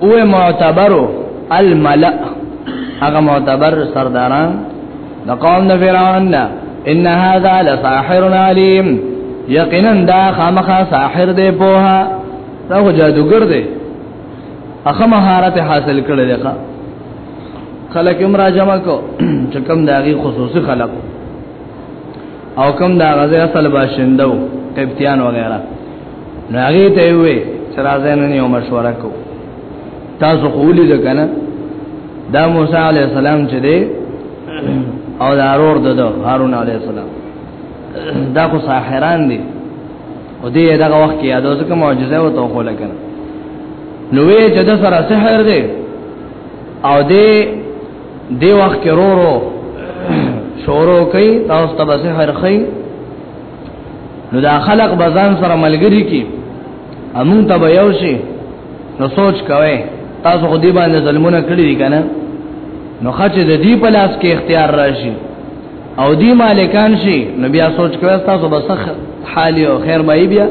او معتبرو الملأ هغه معتبر سرداران د قوم د فرعون نه ان هذا لساحر علیم یقینا دا خامخا ساحر دی پوها دا جادوګر دی اخه مهارت حاصل کړل دی خلق هم را جمع کو چې کم داغي خصوصي خلق او کم دا غزه اصل باشندو قبطیان وغیرہ ناغي ته وي چې راځي نن یو مشوره کو تاسو قولې ده کنه دا موسی علی السلام چې دی او دا ارور ده ده هارون علی السلام دا خو ساحران دي او دې دغه وخت کې یادو ځکه معجزه وته خو لکنه نو وی چې د سره سحر دی او دې دی وخت کې رورو شورو کوي تاسو ته به سحر خي نو دا خلق بزان سره ملګری کی امون ته به یو شي نو سوچ کوي تاسو خو دې باندې ظلمونه کړی دي کنه نو خچ د دې په لاس کې اختیار راشي او دې مالکان شي نو بیا سوچ کوي تاسو به سخت حالي او خیر به بیا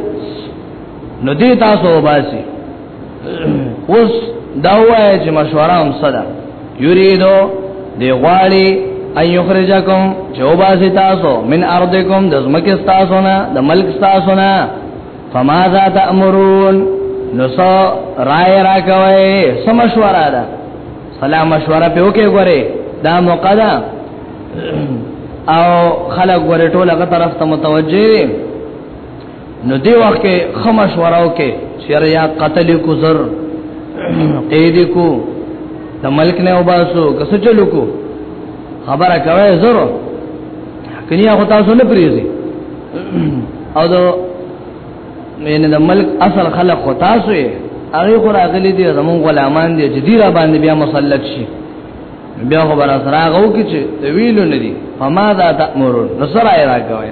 نو دې تاسو وباسي اوس دا وایي چې مشوره هم صدا یریدو دی غواړي ان یخرجکم چوبا تاسو من ارضکم د زمکه تاسو نه د ملک تاسو نه فماذا تأمرون نو سو رائے را کوي سمشوره ده سلام مشوره په وکي غره دا موقع ده او خلک غره ټوله طرف ته متوجه نو دی وخت کې خمش وراو کې چیر یا قتل کو زر قید کو د ملک نه وباسو کس چلو کو خبره کوي زر کني هغه تاسو نه پریزي او دو مینه د ملک اصل خلق خو تاسو یې هغه خو راغلي دي زمون غلامان دي چې ډیر باندې بیا مسلط شي بیا خو بر اسراغو کې چې ویلو نه دي فماذا تأمرون نصر ایرا کوي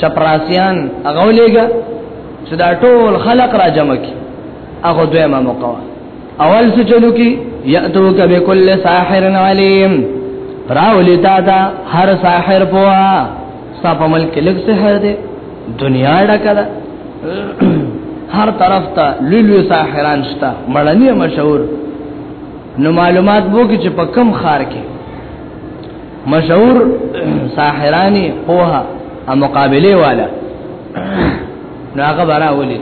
چپراسیان هغه ولېګا چې دا ټول خلق را جمع کی هغه دویمه موقع اول څه چلو کی یاتو کبه کل ساحر علیم راولی تا دا هر ساحر پوا ستا په ملک لګ سحر دی دنیا ډکه ده هر طرف ته لولو ساحران شته مړنی مشهور نو معلومات وو کې چې په کم خار کې مشهور ساحرانی پوها او مقابله والا نو هغه برا ولي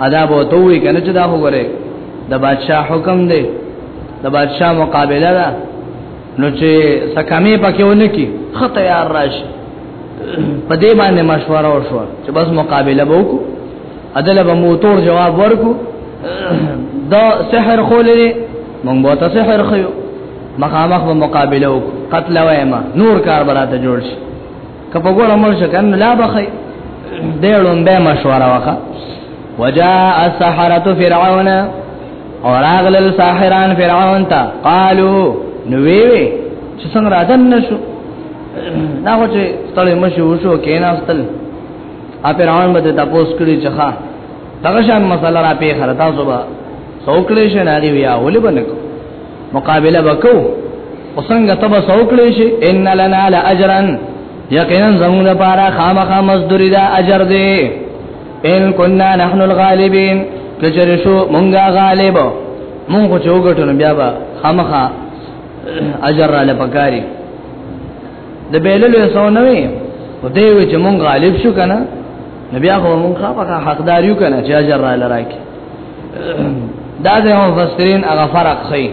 ادا بو توي کنه چې دا وګوره د بادشاہ حکم دی د بادشاہ مقابله ده نو چې سکمه پکې ونه کی خطه یار راش په دې باندې مشوره وشو چې بس مقابله به وکړو ادله به مو تور جواب ورکو دا سحر خولې مونږ به ته سحر خيو مخامخ په مقابله وک قتل وایما نور کار براته جوړ شي کپه ګوره مرشه کنه لا بخي دیړون به مشوره وکا وجاء السحرة فرعون اور اغل الساحران فرعون تا قالو نو وی وی چې څنګه راځن نشو دا خو چې ستړي مشو وشو کیناستل ا فرعون به تاسو کړی چې ښا دغه شان مسله را پیښه تاسو به څوکړې شنه دی ویا ولې بنکو مقابله وکاو وسنګ تب سوکلی شي ان لنا لاجرا یقینا زموږ لپاره خامخا مزدوری دا اجر دی ان كنا نحن الغالبين کچره شو مونږه غالب مونږ چوغټو بیا با خامخا اجر را لپکاري د بیللو سو نه وي او دی وی چې مونږ غالب شو کنه نبي هغه مونږه په حقدار یو کنه چې اجر را لراکي دا د مفسرین هغه فرق خي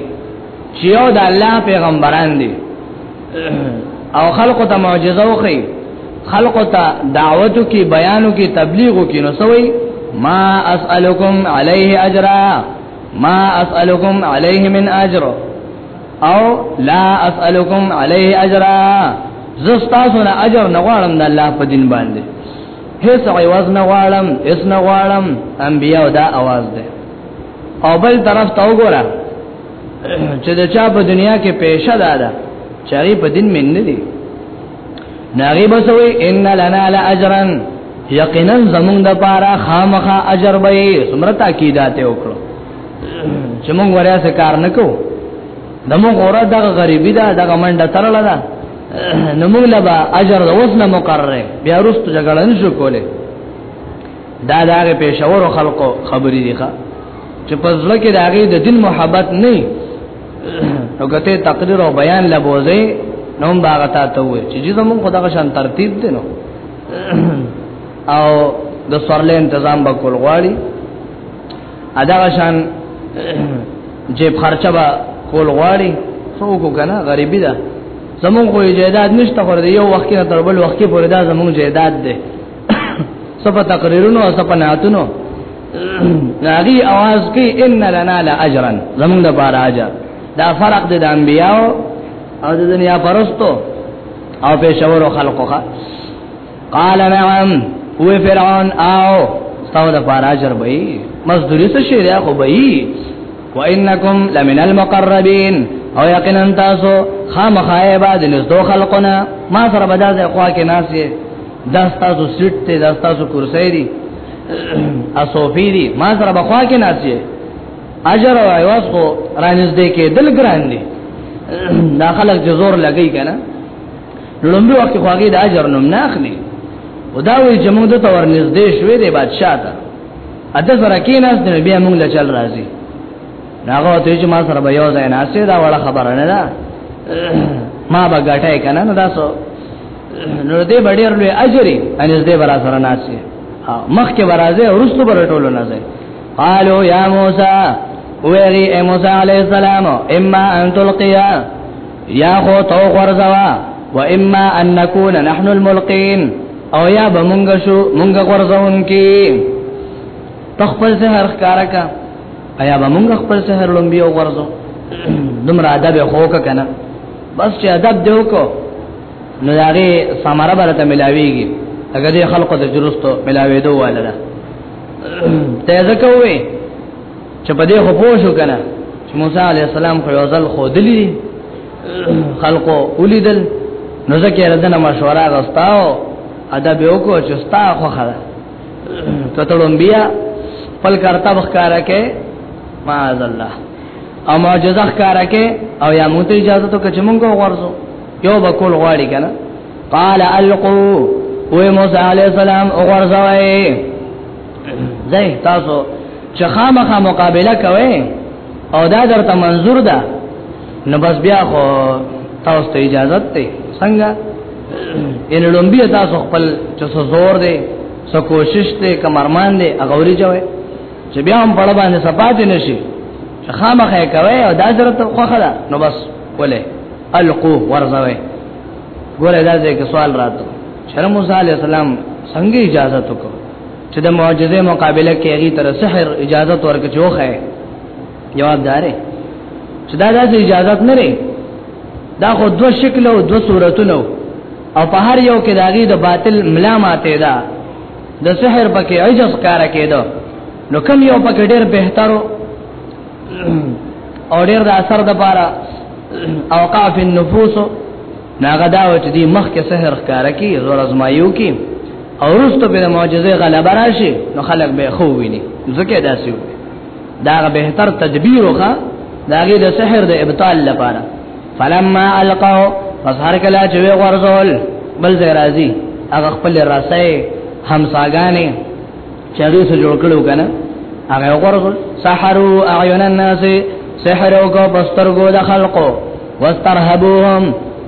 چې یو د الله پیغمبران دي او خلق ته معجزه وخی خلق ته دعوتو کې بیانو کې تبلیغو کې نو سوي ما اسالکم علیه اجرا ما اسالکم علیه من اجر او لا اسالکم علیه اجرا زستا سره اجر نه غواړم د الله په دین باندې هیڅ عوض نه غواړم هیڅ نه غواړم انبیاء دا आवाज ده او بل طرف ته وګوره چې د چا په دنیا کې پېښه ده ده چې په دین من نه دي ناغي بسوي ان لنا لاجرا یقینا زمون د پاره خامخا اجر به سمره تاکیدات وکړو چې مونږ وریا څه کار نکو دمو غوړه دغه غریبی ده دغه منډه ترله ده نو موږ لبا اجر د وسنه مقرره بیا رست جګړه نشو کوله دا دغه پېښور خلکو خبرې دي ښا چې په ځل کې دغه د دین محبت نه نو کته تقریر او بیان لبوزي نو باغ تا ته وي چې جزم خو دغه شان ترتیب دي نو او د سوړلې تنظیم به کول غواړي ادا شان جیب خرچه با کول غواړي څوک کنه غریبی ده زمون خو جیداد نشته خور دی یو وخت نه تر بل وخت پورې دا زمون جیداد ده صفه تقریرونو او صفه ناتونو ناغي आवाज کې ان لنا لا اجرا زمون د بار اجر دا فرق د انبیاو او د دنیا پرستو او پېښور خلقو ښه قال نعم هو فرعون او تاسو د پاره اجر به مزدوری څه شي دا خو به وانکم لمن المقربین او یقینا تاسو خامخایه بعد نزدو خلقنا ما سره بداز اخوا کې ناسي دا تاسو سیټ ته دا تاسو کرسی دي اسوفی دي ما سره بخوا کې ناسي اجر او عوض خو رانځ دې کې دل ګران دي دا خلک جزور لګی کنه لومبي وخت خو هغه د اجر نوم نه اخلي او دا وی چې موږ ته ورنږدې شوې دی بادشاہ ته اته سره کې ناس دی بیا موږ له چل راځي هغه ته چې ما سره به یو ځای ناس دا وړه خبره نه ده ما به ګټه کنه نو تاسو نو دې بډیر لوی اجر ان دې برا سره ناس مخ کې برازه ورستو بر ټولو نه ځای قالو یا موسی ویری موسی علیہ السلام اما ان تلقیا یا خو تو غرزوا و اما ان نكون نحن الملقين او یا به مونږ شو مونږ غرزون کی تخپل سحر ښکارا کا ایا به مونږ خپل سحر لومبي او غرزو دمر ادب خوک کنه بس چې ادب دیو کو نو داغه سماره برته ملاویږي هغه دې خلقو ته درستو ملاوي دوه لاله ته ځکه وې چې په دې خو پوه شو کنه چې موسی عليه السلام خو یو ځل خو دلی خلقو ولیدل نو ځکه ردنه مشوره غستاو ادب یو کو چې ستا خو خره کتلون بیا خپل کارته بخکارا کې معاذ الله او معجزه ښکارا کې او یا موته اجازه ته چې مونږ ورزو یو بکول غواړي کنه قال القو و موسی علی السلام ورزوي زه تاسو چې خامخا مقابله کوي او دا درته منظور ده نو بس بیا خو تاسو ته اجازه ته څنګه ان لومبي تاسو خپل چې زور دی سو کوشش ته کمرمان دی اغوري جوي چې بیا هم په اړه باندې سپات نشي چې خامخا کوي او دا درته خوخه ده نو بس ولې القو ورځوي ګوره دا ځکه سوال راته شرم موسی عليه السلام څنګه اجازه وکړه چې د معجزې مقابله کې هغه تر سحر اجازه ورکړي چې وخه جواب دارې چې دا داسې اجازه نه لري دا خو دو شکل او دو صورتونه او په هر یو کې داغي د باطل ملا ماته ده د سحر پکې عجز کار کېدو نو کم یو پکې ډېر بهترو او ډېر د اثر د پاره اوقاف النفوس ناغه دا و چې دی مخ کې سحر ښکار کی زور ازمایو کی او رستو په معجزه غلبه راشي نو خلک به خو ویني ځکه داسې وي دا بهتر تدبیر وکړه داګه د سحر د ابطال لپاره فلما القوا فظهر کلا چې ورزول بل زرازی هغه خپل راسه همساګانې چې هغه سره جوړ کړو کنه هغه وګورل سحرو اعین الناس سحر او کو بسترګو د خلقو واسترهبوهم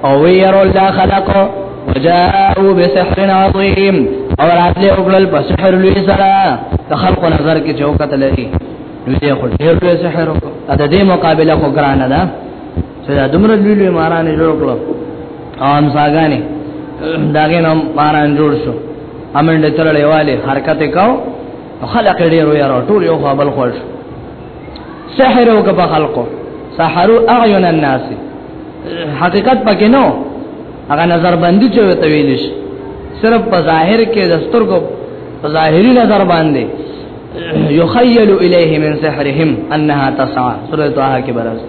او ویرو د خلقو وجاءوا بسحر عظیم او راتله وګړل په سحر لوی سره د خلقو نظر کې چوکته لري دوی خو ډیر لوی سحر او د دې مقابله کو ګرانه ده چې دا دومره لوی لوی ماران جوړ کړو او هم ساګانې داګه نو ماران جوړ شو امنډ ترلې والے حرکت کاو خلق ډیر ویرو ټول یو خپل خوښ سحر او کبه خلقو سحروا اعین الناس حقیقت پکې نو هغه نظر بندي چې وته ویل شي صرف په ظاهر کې د سترګو په ظاهري نظر باندې یخیل الیه من سحرهم انها تسعى سورۃ طه کې برابر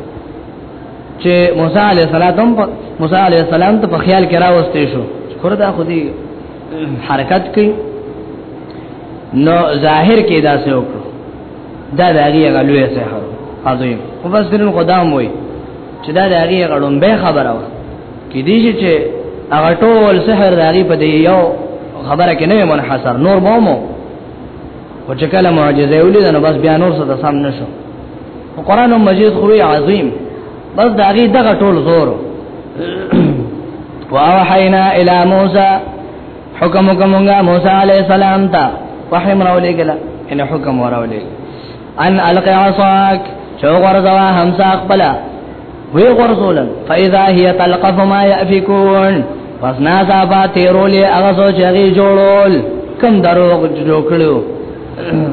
چې موسی علیه السلام په موسی علیه السلام ته په خیال کې راوستې شو خوردا خو دې حرکت کوي نو ظاهر کې دا څه وکړو دا د هغه غلوې څه هرو حاضر خو بس درن قدام وای چې دا د هغه غړم به خبره و کې دې چې هغه ټول سحر د هغه په دې یو خبره کې نه منحصر نور مومو او چې کله معجزه ولې نو بس بیا نور څه د سم نشو قرآن مجید خوی عظیم بس دا غي دغه ټول زور واوحینا الی موسی حکم کومه موسی علی السلام ته وحی مراولې کله ان حکم وراولې ان القی عصاک چو غرزوا همسا خپل وی غرزول فاذا هي تلقف ما يافكون پس نازا با تیرولې هغه سوچ هغه جوړول کم دروغ جوړ کړو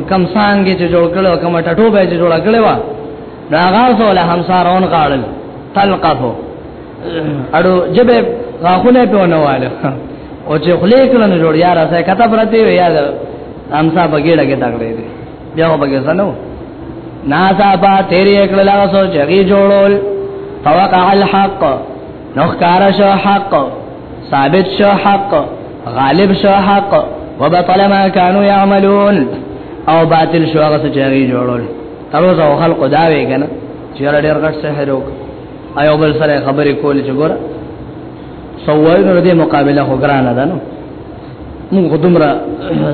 کم څنګه چې جوړ کړو کم ټټو به چې جوړ کړو دا غاز ولا همسارون غاړل تلقفو اړو جبه غاخونه په ونواله او چې خلې کړنو جوړ یار اسه کته پرتی یاد همسا بغیړه کې تاګړې دي بیا وبګه زنو ناسا با تیری اکل لغا سو چغی جوڑول فوقع الحق نخکار شو حق ثابت شو حق غالب شو حق وبطل ما كانوا يعملون او باطل شو هغه څه چغی جوړول تر اوسه خلق دا وی کنه چې ډېر غټ سحر وک ایو بل سره خبرې کولې چې ګوره سوال نو دې مقابله هو ګرانه ده نو موږ دومره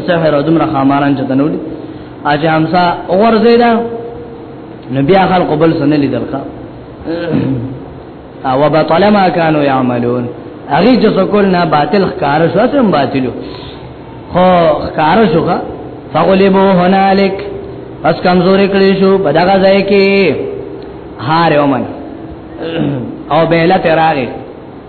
سحر او دومره خاماران چې تنول اجه همسا اور زیدا نبی اخر قبل سن لیدل کا او بطل ما كانوا يعملون هغه چې څوکل نه باطل ښکار شو ته باطلو خو ښکار شو کا فغلبو هنالک پس کمزوري کړی شو په دغه ځای کې هار ومن او بیلت راغی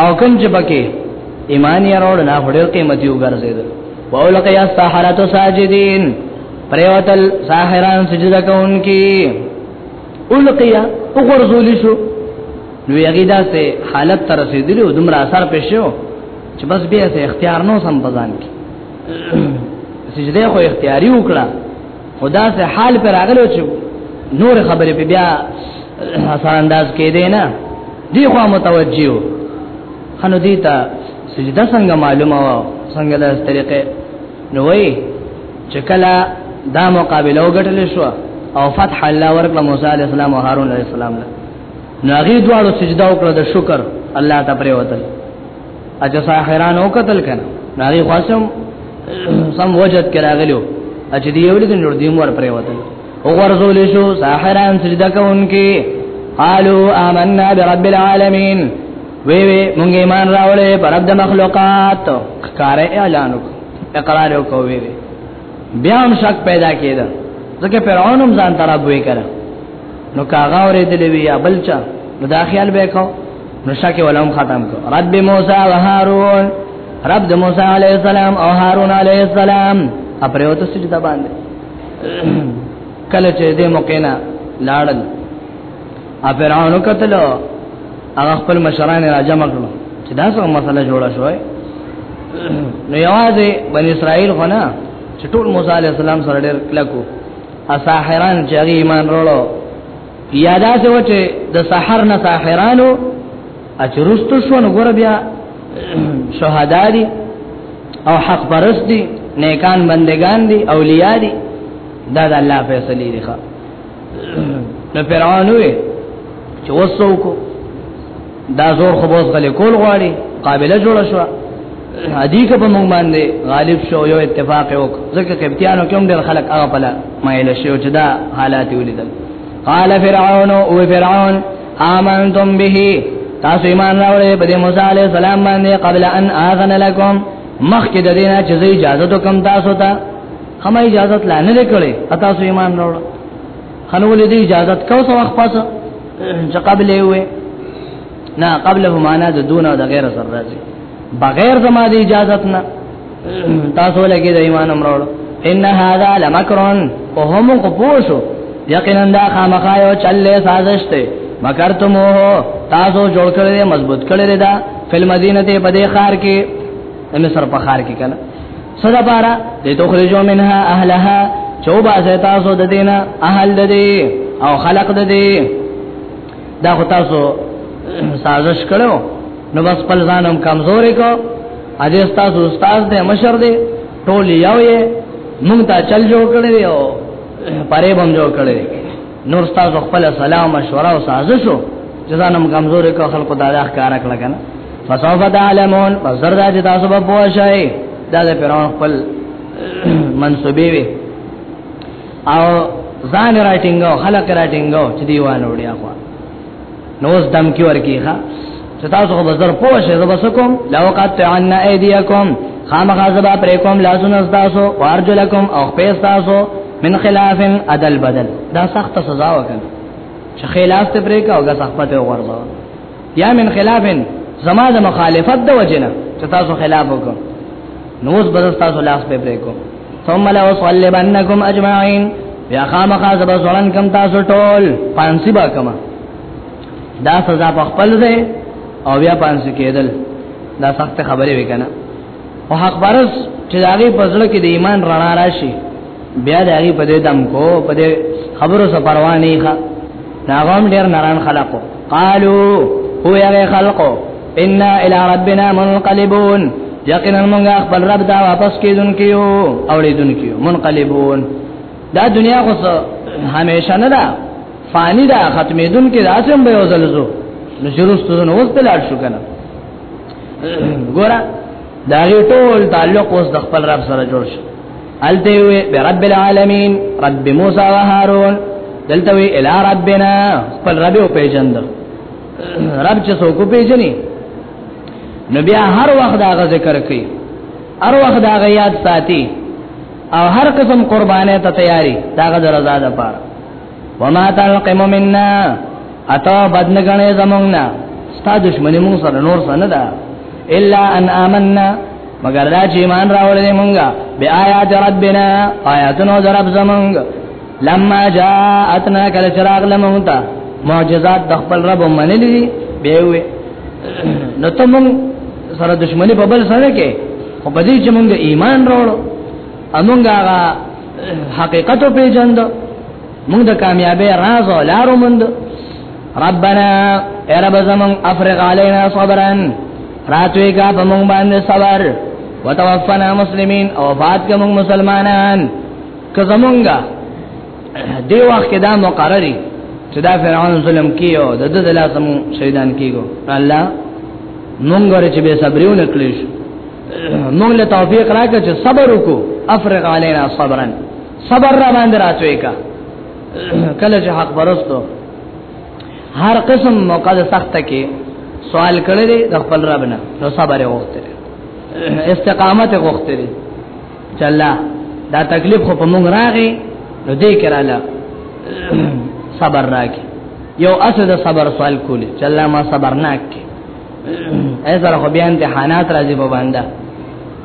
او کوم چې پکې ایمان یې راوړ نه هډر قیمتي وګرځید واولقیا السحرات ساجدین پریوتل ساحران سجده کوونکی اولقیا وګرځول شو نو یګی دا سه حالت تر رسیدلی او دومره اثر پېښ شو چې بس بیا سه اختیار نو سم بزان کی سجده خو اختیاري وکړه خدا سه حال پر راغلو چې نور خبرې بیا اثر انداز کې دی نه دی خو متوجیو خنو دیتا سجده څنګه معلومه وا څنګه د طریقې نو وای چې کله دا مقابله وګټل شو او فتح الله ورکړه موسی علی السلام او هارون علی السلام له نو هغه دواړو سجده وکړه د شکر الله ته پرې وتل اجه ساحران او قتل کنه نو هغه خاصم سم وجد کراغلو اجه دی یو لیدل نور دی مور پرې وتل وغرزول شو ساحران سجده کوونکي قالوا آمنا برب العالمين وی وی مونږ ایمان راوړې پر د مخلوقات کار اعلان وکړ اقرار وکړ وی وی بیا هم شک پیدا کېده ځکه فرعون هم ځان تراب وی کړ نو کاغه اورې دلې وی بلچا نو دا خیال به کو نو شک ولهم ختم کو رب موسی و هارون رب د موسی علی السلام او هارون علی السلام اپریوت سجده باندې کله چې دې موقع نه لاړل ا فرعون قتل هغه خپل مشران راجم کړو چې دا څنګه مسله جوړه شوې نو یوازې بنی اسرائیل خو نه چې ټول موسی علی السلام سره ډېر کلکو اساحران چې ایمان وروړو یادا څه و چې د سحر نه ساحرانو اچرستو شو نو ګور بیا شهدا دي او حق پرست دي نیکان بندگان دي اولیاء دي دا د الله فیصله دي ښا نو فرعون وي چې وسو کو دا زور خو بوز غلې کول غواړي قابلیت جوړ شو ادي که په موږ باندې غالب شو یو اتفاق وک ځکه کپتیانو کوم ډېر خلک هغه پلا مایل شو چې دا حالات ولیدل قال فرعون او فرعون آمنتم به تاسو ایمان راوړې په دې موسی عليه السلام باندې قبل ان اذن لكم مخکې د دینه چې اجازه ته کم تاسو ته هم اجازه لا نه لیکلې تاسو ایمان راوړ خنول دې اجازه کو سو وخت پس چې قبل یې وې نه قبله معنا د دون او د غیر سره راځي بغیر زما د اجازه نه تاسو لګي د ایمان امرول ان هاذا لمکرون او هم کو پوسو یقینا دا خامخا یو چلې سازش ته مکرتمو تاسو جوړ کړی مضبوط کړی دا فل مدینه ته بده خار کې ان سر په خار کې کله صدا بارا د تخرجو منها اهلها چوبا زه تاسو د دینه اهل د دې او خلق د دې دا خو تاسو سازش کړو نو بس خپل ځان هم کمزورې کو ا دې تاسو استاد دې مشر دې ټول یو یې مونږ ته چل جوړ کړی دی او پرې بم جوړ کړی دی نور تاسو خپل سلام مشوره او سازش وو ځانم کمزورې کو خلکو دا راخ کار کړل کنه فسوف تعلمون فزر دا چې تاسو به پوه شئ دا د فرعون خپل منسوبې وي او ځان راټینګو خلک راټینګو چې دیوانه وړي اخوا نو اوس دم کې ورکیخه چې تاسو خو بزر پوه شئ زه بس کوم لو قطع عنا ايديكم خامخا زبا پر کوم لاسونه تاسو وارجلکم او پیس تاسو من خلاف عدل بدل دا سخت سزا وکړه چې خلاف ته پرې کا او غصه پته ورځو یا من خلاف زما د مخالفت د وجنه چې تاسو خلاف وکړو نو اوس بس تاسو لاس په پرې کوم ثم لو صلبنكم اجمعين بیا خامخا زبا زړن کم تاسو ټول پانسی با کما دا سزا په خپل ځای او بیا پانسی کېدل دا سخت خبره وکنه او حق برس چې داغي پزړه کې د ایمان رڼا راشي بیا داغي په دې دم کو په دې خبرو سره پروا نه ښه ناغم ډیر ناران خلقو قالو هو یا خلقو ان الى ربنا منقلبون یقینا موږ خپل رب ته واپس کیدونکیو او لیدونکیو منقلبون دا دنیا خو همیشه نه ده فانی ده ختمیدون کې داسم به وزلزو نو شروستو نو وسته لاړ شو کنه ګوره دا ټول تعلق اوس د خپل رب سره جوړ شو الته وی برب العالمین رب موسی و هارون دلته وی الی ربنا خپل رب او پیجندل رب چې څوک پیژني نو بیا هر وخت دا غ ذکر کوي هر وخت دا غ یاد ساتي او هر قسم قربانه ته تیاری دا غ رضا ده پاره وما تلقم منا اتا بدنګنه زمونږه ستا دشمنی مون سره نور سره ده الا ان آمنا مگر دا چې ایمان راوړل مونږه بیا آیات ربنا آیاتونو درب زمونږه لما جاءتنا کل چراغ لمونتا معجزات د خپل رب منلې به وي نو ته مون سره دښمنی په بل سره کې خو په دې چې مونږ ایمان وروړو امونږ هغه حقیقت په جند مونږ د کامیابی راز او لارو مند ربنا اے رب زمون افرغ علینا صبرا راتوی کا په مونږ باندې صبر وتوفنا مسلمین او فات کوم مسلمانان که زمونږه دی وخت کې دا مقرري چې دا فرعون ظلم کیو د دې دلاسه مو شهیدان کیګو الله مونږ ور چې به صبرونه کړی شو مونږ له توفیق راکړه چې صبر وکړو افرغ علینا صبرا صبر را باندې راچوي کا کله چې حق پرستو هر قسم موقع د سخت کې سوال کړی د خپل رب نه نو صبر وغوښته استقامت وغوښته چې الله دا تکلیف خو په مونږ راغی نو دې کړهله صبر راکې یو اسد صبر سوال کولی چې الله ما صبر ناک کې ایسره خو بیا امتحانات راځي په باندې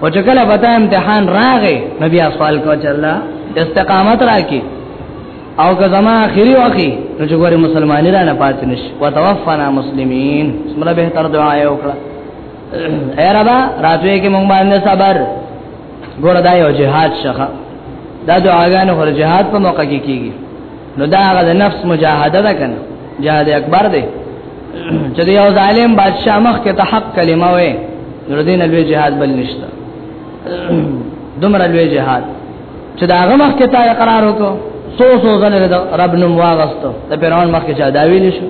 او چې کله پتا امتحان راغې نبی سوال کو چې الله استقامت راکې او که زما اخیری واخی نو چې ګوري مسلمانان نه پاتې نشي وتوفنا مسلمین سمره به تر دعا یو کړه اے ربا راتوی کې مونږ باندې صبر ګور دا یو جهاد شخه دا دعاګان خو جهاد په موقع کې کیږي نو دا هغه نفس مجاهده ده کنه جهاد اکبر دی چې یو ظالم بادشاہ مخ کې ته حق کلمه وې نور دین لوی جهاد بل نشته دومره لوی جهاد چې دا هغه مخ کې ته اقرار وکړو سو سو ځله د رب نوم واغستو د پیران مخ کې چا دا ویل شو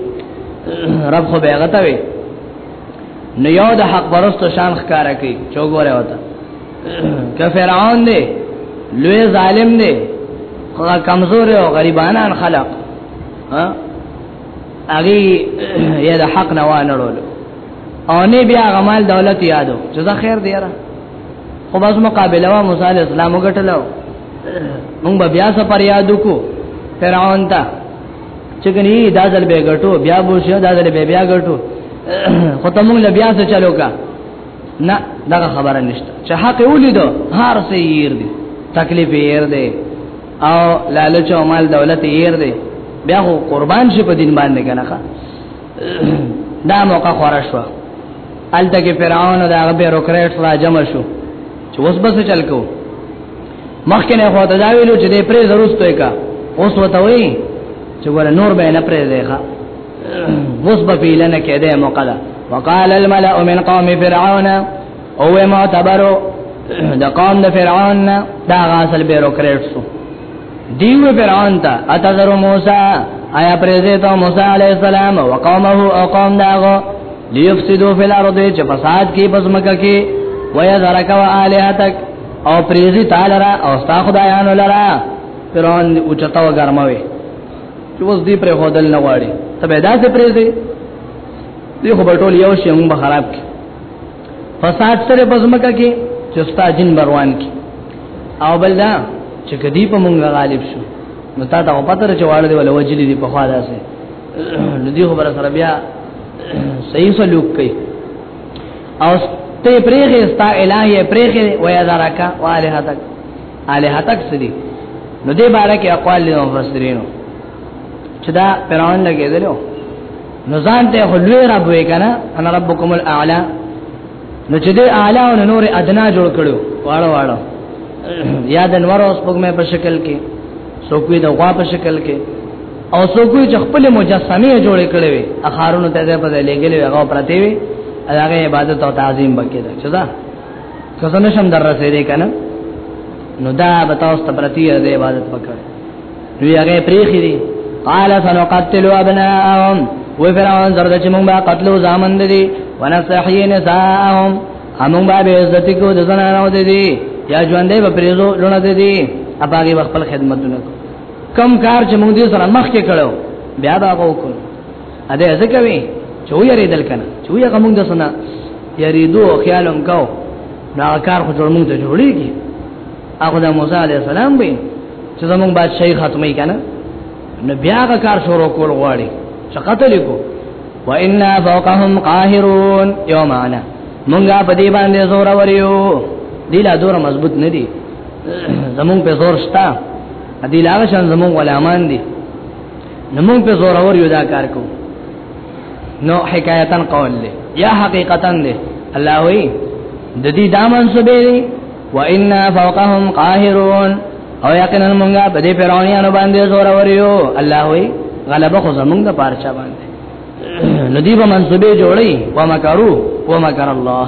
رب خو به غته وي نو یو د حق پرستو شان ښکارا کوي چوغوره وته که فرعون دی لوی ظالم دی خو کمزور او غریبانان خلق ها اغي یا د حق نه وانړول او نه بیا غمال دولت یادو چې دا خیر دی را خو بس مقابله وا موسی علی السلام وګټلو مونږ بیا سفر یادو کو فرعون ته چې کني دا ځل به ګټو بیا بو شو دا ځل به بیا ګټو خو ته موږ بیا څه چلو کا نه دا خبره نشته چې حق ولیدو هر څه یې دی تکلیف یې دی او لالچ او مال دولت یې دی بیا خو قربان شي په دین باندې کنه دا موقع خورا شو الته کې فرعون او دا بیروکرات را جمع شو چې اوس بس چل کو مخکې نه خو دا ویلو چې دې پرې ضرورت توې کا اوس وته وی چې ور نور به نه پرې دی ښا اوس به پیله نه کېده مقاله وقال الملأ من قوم فرعون او معتبرو د قوم د فرعون نه دا غاسل بیروکریټ سو دیو فرعون ته اتذر موسی آیا پرېزه ته موسی علی السلام او قومه او قوم داغو لیفسدو فی الارض چې فساد کی پس مکه کی ويذرک والهتک او پریزی تعالی را او ستا خدایانو لرا فرعون او چتا و ګرموي چې اوس دې پر هودل نه غواړي ته به داسې پریزی دې خو بټول یو شی هم خراب کی فساد سره بزمکه کې چې ستا جن بروان کی او بل دا چې کدی په مونږه غالب شو نو تا ته پته را چواړ دی ول وجلی دی په خوا داسې ندی خبره سره بیا صحیح سلوک کوي او ته پریغه ستا الہی پریغه و یا درکا و الہتک الہتک سدی نو دې باره کې اقوال له مفسرینو چې دا فرعون لګیدلو نو ځان ته هلوی رب وې کنه انا ربکم الاعلى نو چې دې اعلی او نور ادنا جوړ کړو واړو واړو یاد انور اوس په مې په شکل کې سوکوي د غوا په شکل کې او څوک چې خپل مجسمه جوړ کړي وي اخارونو ته ده په لګلې هغه پرته وي هغه عبادت او تعظیم بکې ده چې دا څه نه شم در رسېدې کنه نو دا به تاسو ته پرتی د عبادت وکړي نو هغه پریخي دي قال سنقتل ابناءهم و فرعون زرد چې مونږه قتل او ځامن دي ونستحيي نساءهم همون به عزت کو د زنانو دي یا ژوندې به پریزو لونه دي اپاګي خپل خدمتونه کو کم کار چې موږ دې سره مخ کې کړو بیا دا وکړو ا دې ځکه وی چې ویری دل کنه چې وی هغه موږ د سنا یریدو خیالم کو دا کار خو جوړ موږ ته جوړیږي هغه د موسی علی السلام به چې زموږ بادشاہي ختمه کنه نو بیا هغه کار شروع کول غواړي چې قتل کو وإنا فوقهم قاهرون یومانا مونږه په دې باندې زور وریو دلا دور مضبوط ندی زمون په زور شتا دې لاغ شان زمون غلامان دي نو مونږ په زور اور یو دا کار کو نو حکایتن قول له یا حقیقتن له الله وی د دې دا منسوبې دي و ان فوقهم قاهرون او یقینا مونږه په دې فرعونانو باندې زور اور یو الله وی غلبه خو زمونږ د پارچا باندې ندی به منسوبې جوړي و مکرو و مکر الله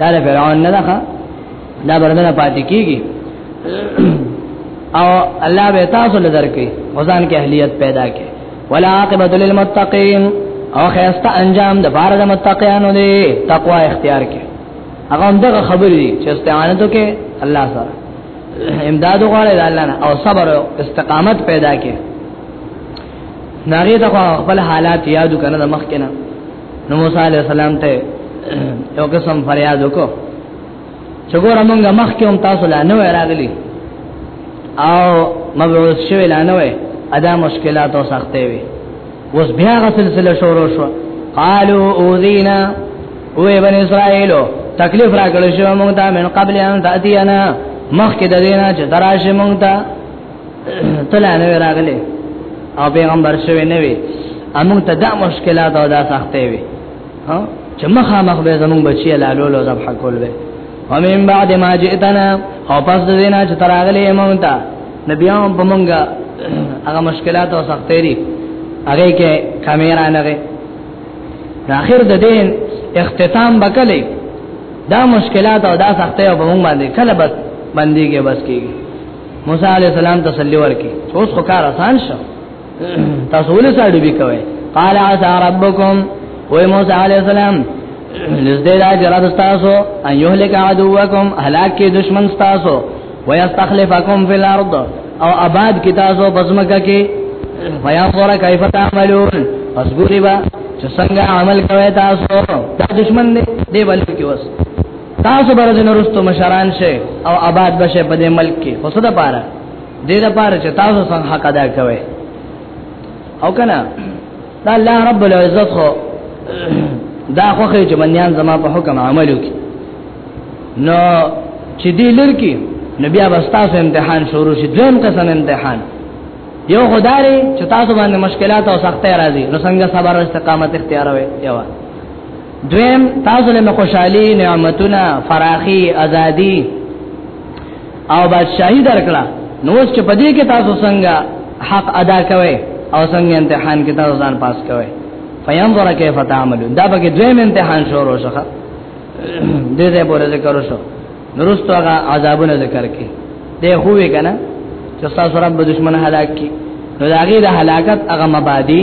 دا د فرعون نه ده دا برنه پاتې کیږي او الله به تاسو له درکې وزن کې اهلیت پیدا کې ولا عاقبت للمتقین او خیرسته انجام د بار د متقینو دی تقوا اختیار کې هغه هم دغه خبرې دي چې استعانت وکې الله سره امداد غواړي د الله نه او صبر او استقامت پیدا کې ناغه ته خپل حالات یادو کنه د مخ کې نه نو موسی علی السلام ته یو قسم فریاد وکړو چې ګوره موږ مخکې هم تاسو لا نه راغلي او مبعوث شوی لا نه وي ادا مشکلات او سختې وي اوس بیا غ سلسله شروع شو قالوا اوذینا وې بنی اسرائیلو تکلیف راکړل شو موږ ته من قبل ان تاتینا مخکې د دینه چې تراشه موږ ته تلا نه راغله او پیغمبر شوی نه وي امون ته دا مشکلات او دا سختې وي ها چې مخه مخ به زمون بچي لالولو ذبح کول وي ومن بعد ما جئتنا او پس د دینا چې تراغلی مونږ ته نبیان په مونږه هغه مشکلات او سختې دي هغه کې کیمرا نه غي اخر د دین اختتام بکلی دا مشکلات او دا سختې او په مونږ باندې کله بس باندې کې بس کیږي موسی علی السلام تسلی ورکي اوس خو کار آسان شو تاسو ولې ساړو به کوي قال عسى ربكم وای موسی علی السلام نزدې دا جرات تاسو ان یهلک عدوکم هلاک دشمن تاسو ويستخلفکم فی الارض او آباد کی تاسو بزمکه کې فیاصور کیف تعملون پس ګوري با چې څنګه عمل کوي تاسو دا دشمن دی دی بلکې وس تاسو به ځنه رستو مشران شي او آباد بشه په دې ملک کې خو څه ده پاره دې ده پاره چې تاسو څنګه حق ادا کوئ او کنه دا الله رب العزت خو دا خو خې چې بنیان زما په حکم عمل وکي نو چې دې لر کې نبي ابستاس امتحان شروع شي دویم قسم امتحان یو خدای چې تاسو باندې مشکلات او سختۍ راځي نو څنګه صبر او استقامت اختیاروي یو دویم تاسو له خوشحالي نعمتونه فراخي ازادي او بادشاہي درکړه نو چې په دې کې تاسو څنګه حق ادا کوئ او څنګه امتحان کې تاسو ځان پاس کوئ فینظر کیف تعملون دا به دویم امتحان شروع شوه دې دې پورې ذکر شو نورستو هغه عذابونه ذکر کې دې خوې کنه چې تاسو رب دشمن هلاک کی نو دا غي د هلاکت هغه مبادی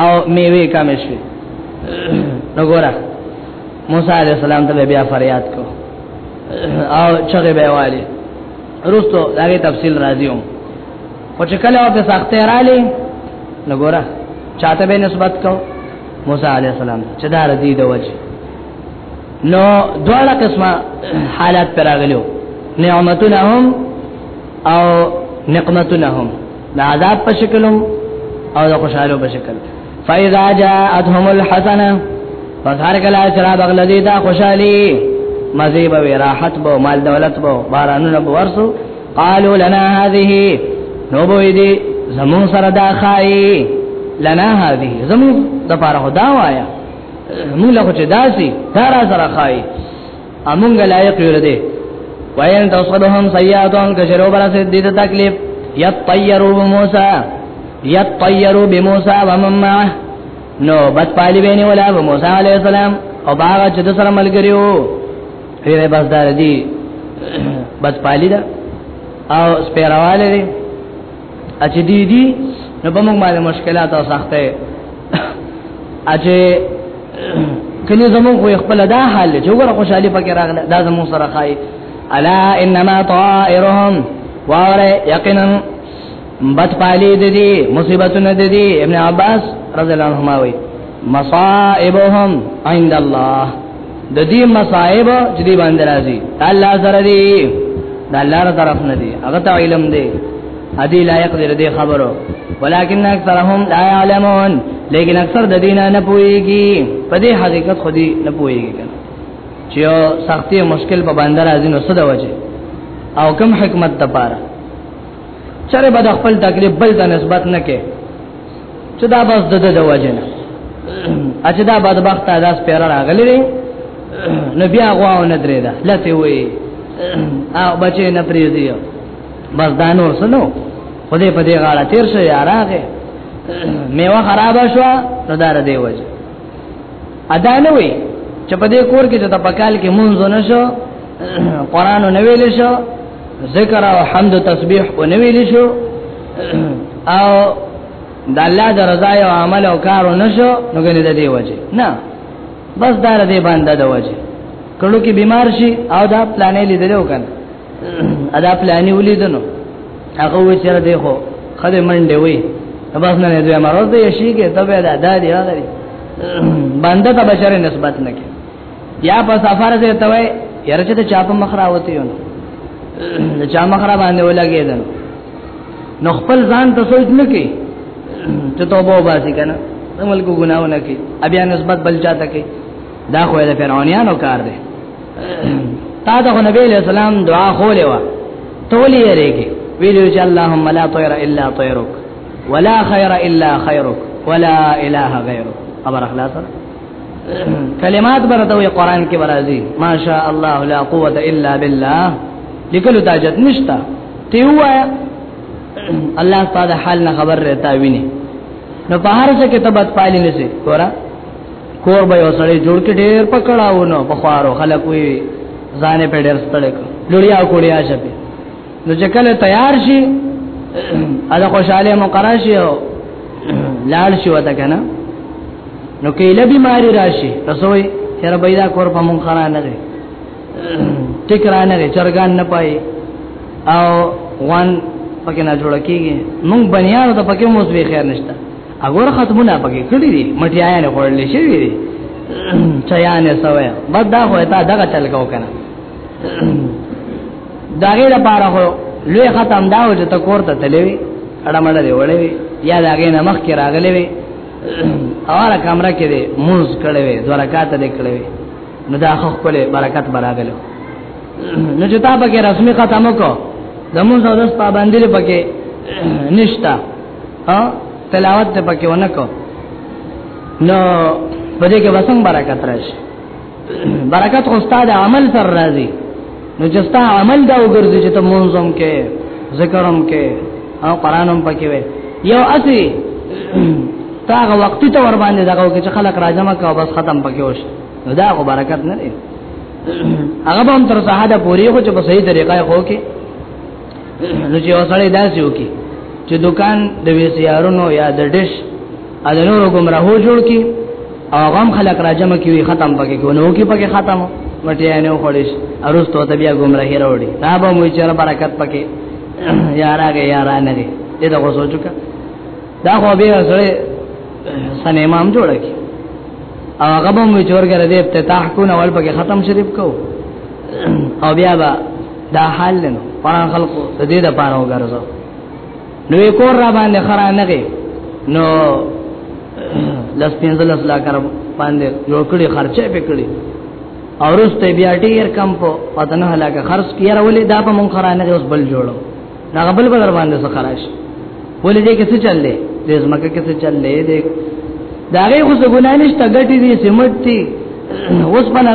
او میوه کم شي نو ګوره موسی علی السلام ته بیا فریاد کو او چغه به والی روستو دغه تفصیل راځیو او چې کله او په سختې رااله نو ګوره چاته به نسبت کو موسی علی السلام چې دا رضی د وجه نو دواړه قسمه حالات پر راغلو نعمتونه هم او نقمتونه هم د عذاب په شکلم او د خوشاله په شکل فاذا جاءتهم الحسنه فظهر کلا چرا بغلدی دا خوشالی مزیب و راحت بو مال دولت بو بارانونه بو ورسو قالوا لنا هذه نو بو دې زمون سره دا خای لنا هذه زمون د پاره خدا وایا موږ له خو چې داسي دا را سره خای امونګ لایق یو دې وین تصدهم سیئاتون کشرو برا سے دې تکلیف یطیرو موسی یطیرو بموسی ومن معه نو بس پالی بینه ولا موسی علی السلام او باغ چې د سره ملګریو هیره بس دار دی بس پالی دا او سپیرواله دی اچې دي دي نو په موږ باندې مشکلات او سختې اچې کله زموږ خو خپل دا حال چې وګوره خوشحالي پکې راغله دا زموږ سره خای الا انما طائرهم واره یقینا بد پالي د دې مصیبتونه د دې ابن عباس رضی الله عنهما وی مصائبهم عند الله د دې مصائب چې دی باندې راځي الله سره دی د الله تر طرف نه دی هغه ته علم دی ادي لایق دی دې خبرو ولکن اکثرهم لا يعلمون لیکن اکثر د دینه نه پويږي په دې حقیقت خو دې نه پويږي چې سختي مشکل په باندې راځي نو څه د وجه او کم حکمت د پاره چرې به د خپل تکلیف بل ته نسبت نه کې چې دا بس د د وجه نه اچھا دا بد بخت داس پیرا راغلی دی نو بیا غواو نه درې دا لته وي او بچې نه پریزي بس دا نور سنو خدای په دې غاړه تیر شو یاراغه میوه خراب شو نو دار دی وجه ادا نه وي چې په دې کور کې چې د پکال کې مونږ نه شو قران نه ویل شو ذکر او حمد او تسبیح او نه ویل شو او د الله د رضا او عمل او کارو نشو نو ګنې د دې وجه نه بس دار دې باندې د وجه کلو کې بیمار شي او دا پلانې لیدلو کنه ادا پلاني ولیدنو هغه و چې را دی خو خدای منډه وي بس نه دی مرز دی شي کې ته به دا دادی هغه باندې ته بشر نسبت نه کې یا په سفر دې ته وای یره چې ته چا په مخ راوته یو نو چا مخ را باندې ولګېدل نو خپل ځان ته سوچ نه کې چې توبه وباسي کنه عمل کو ګناونه کې بیا نسبت بل چاته کې دا خو د فرعونانو کار دی تا دا نبی علیہ السلام دعا خولې وا تولی یریږي ویلو چې اللهم لا طير الا طيرك ولا خير الا خيرك ولا اله غيرك خبر اخلاص کلمات برته وي قران کې برازي ماشاء الله لا قوه الا بالله لیکل تاجت نشتا تی وایا الله تعالی حال نه خبر رہتا ویني نو په هر څه کې تبت پالینې سي ګورا کور به یو سړی جوړ کې ډېر پکړاونه په خوارو خلک وي ځان په ډېر ستړي لړیا کوړیا شپه نو چې کله تیار شي ادا خوشاله مقرر شي او لاړ شي وته کنه نو کله بیماری راشي رسوي هر بيدا کور په مونږ خرا نه دي ټیک را نه چرګان نه پای او وان پکې نه جوړ کیږي مونږ بنیاد ته پکې موږ به خیر نشته اګور ختمونه پکې کړی دي مټیاله خورل شي وي چیانه سوې بد دا خو ته دغه چل کو کنه دا غیر لپاره خو لوی ختم دا و چې ته کوړه تلوي اړه مړه دی وړوي یا دا غیر مخ کې راغلې وي اوره کمره کې دې موز کړې وي دوه رکعات دې کړې وي نو دا خو خپل برکت براغلو نو چې تا پکې رسمي ختم وکړه د موږ د پابندۍ پکې نشتا ها تلاوت ته پکې ونکو نو په دې کې وسنګ برکت راشي برکت خو ستاسو عمل سره راځي نو چې ستاسو عمل دا وګرځي چې ته مونږم کې ذکرم کې او قرانم پکې وي یو اسی تاغه وخت ته ور باندې دغه کې چې خلک راځم کا بس ختم پکې وش نو دا غو برکت نه دی هغه به تر زهاده پوری خو چې په صحیح طریقه خو کې نو چې وسړی داسې وکي چې دکان د ویسیارونو یا د ډش ا د نورو گمراهو جوړ کی او غم خلق راجمه کی ختم پکې کو نو کی پکې ختم مټیا نه خړش ارستو ته بیا گمراهی راوړي دا به مو چې برکت پکې یاراګه یارانه دې دې دا کو سوچوکا دا خو به سره سنیمام جوړ کی او هغه به مو چې ورګره دې افتتاح کو نو ول پکې ختم شریف کو او بیا به دا حال نه قران خلقو د دې د پاره وګرځو نو کور را باندې خرا نه گئی نو لس پنځه لس لا کر باندې جوړ کړي خرچه پکړي او رسته بیا ډیر کم په پدنه هلاکه خرج کیره ولې دا په مون خرا نه اوس بل جوړو دا بل بدر باندې څه خراش ولې دې کې څه چللې دې زمکه کې څه چللې دې دا غي خو څه ګناه نشته ګټي دي سیمټ دي اوس پنه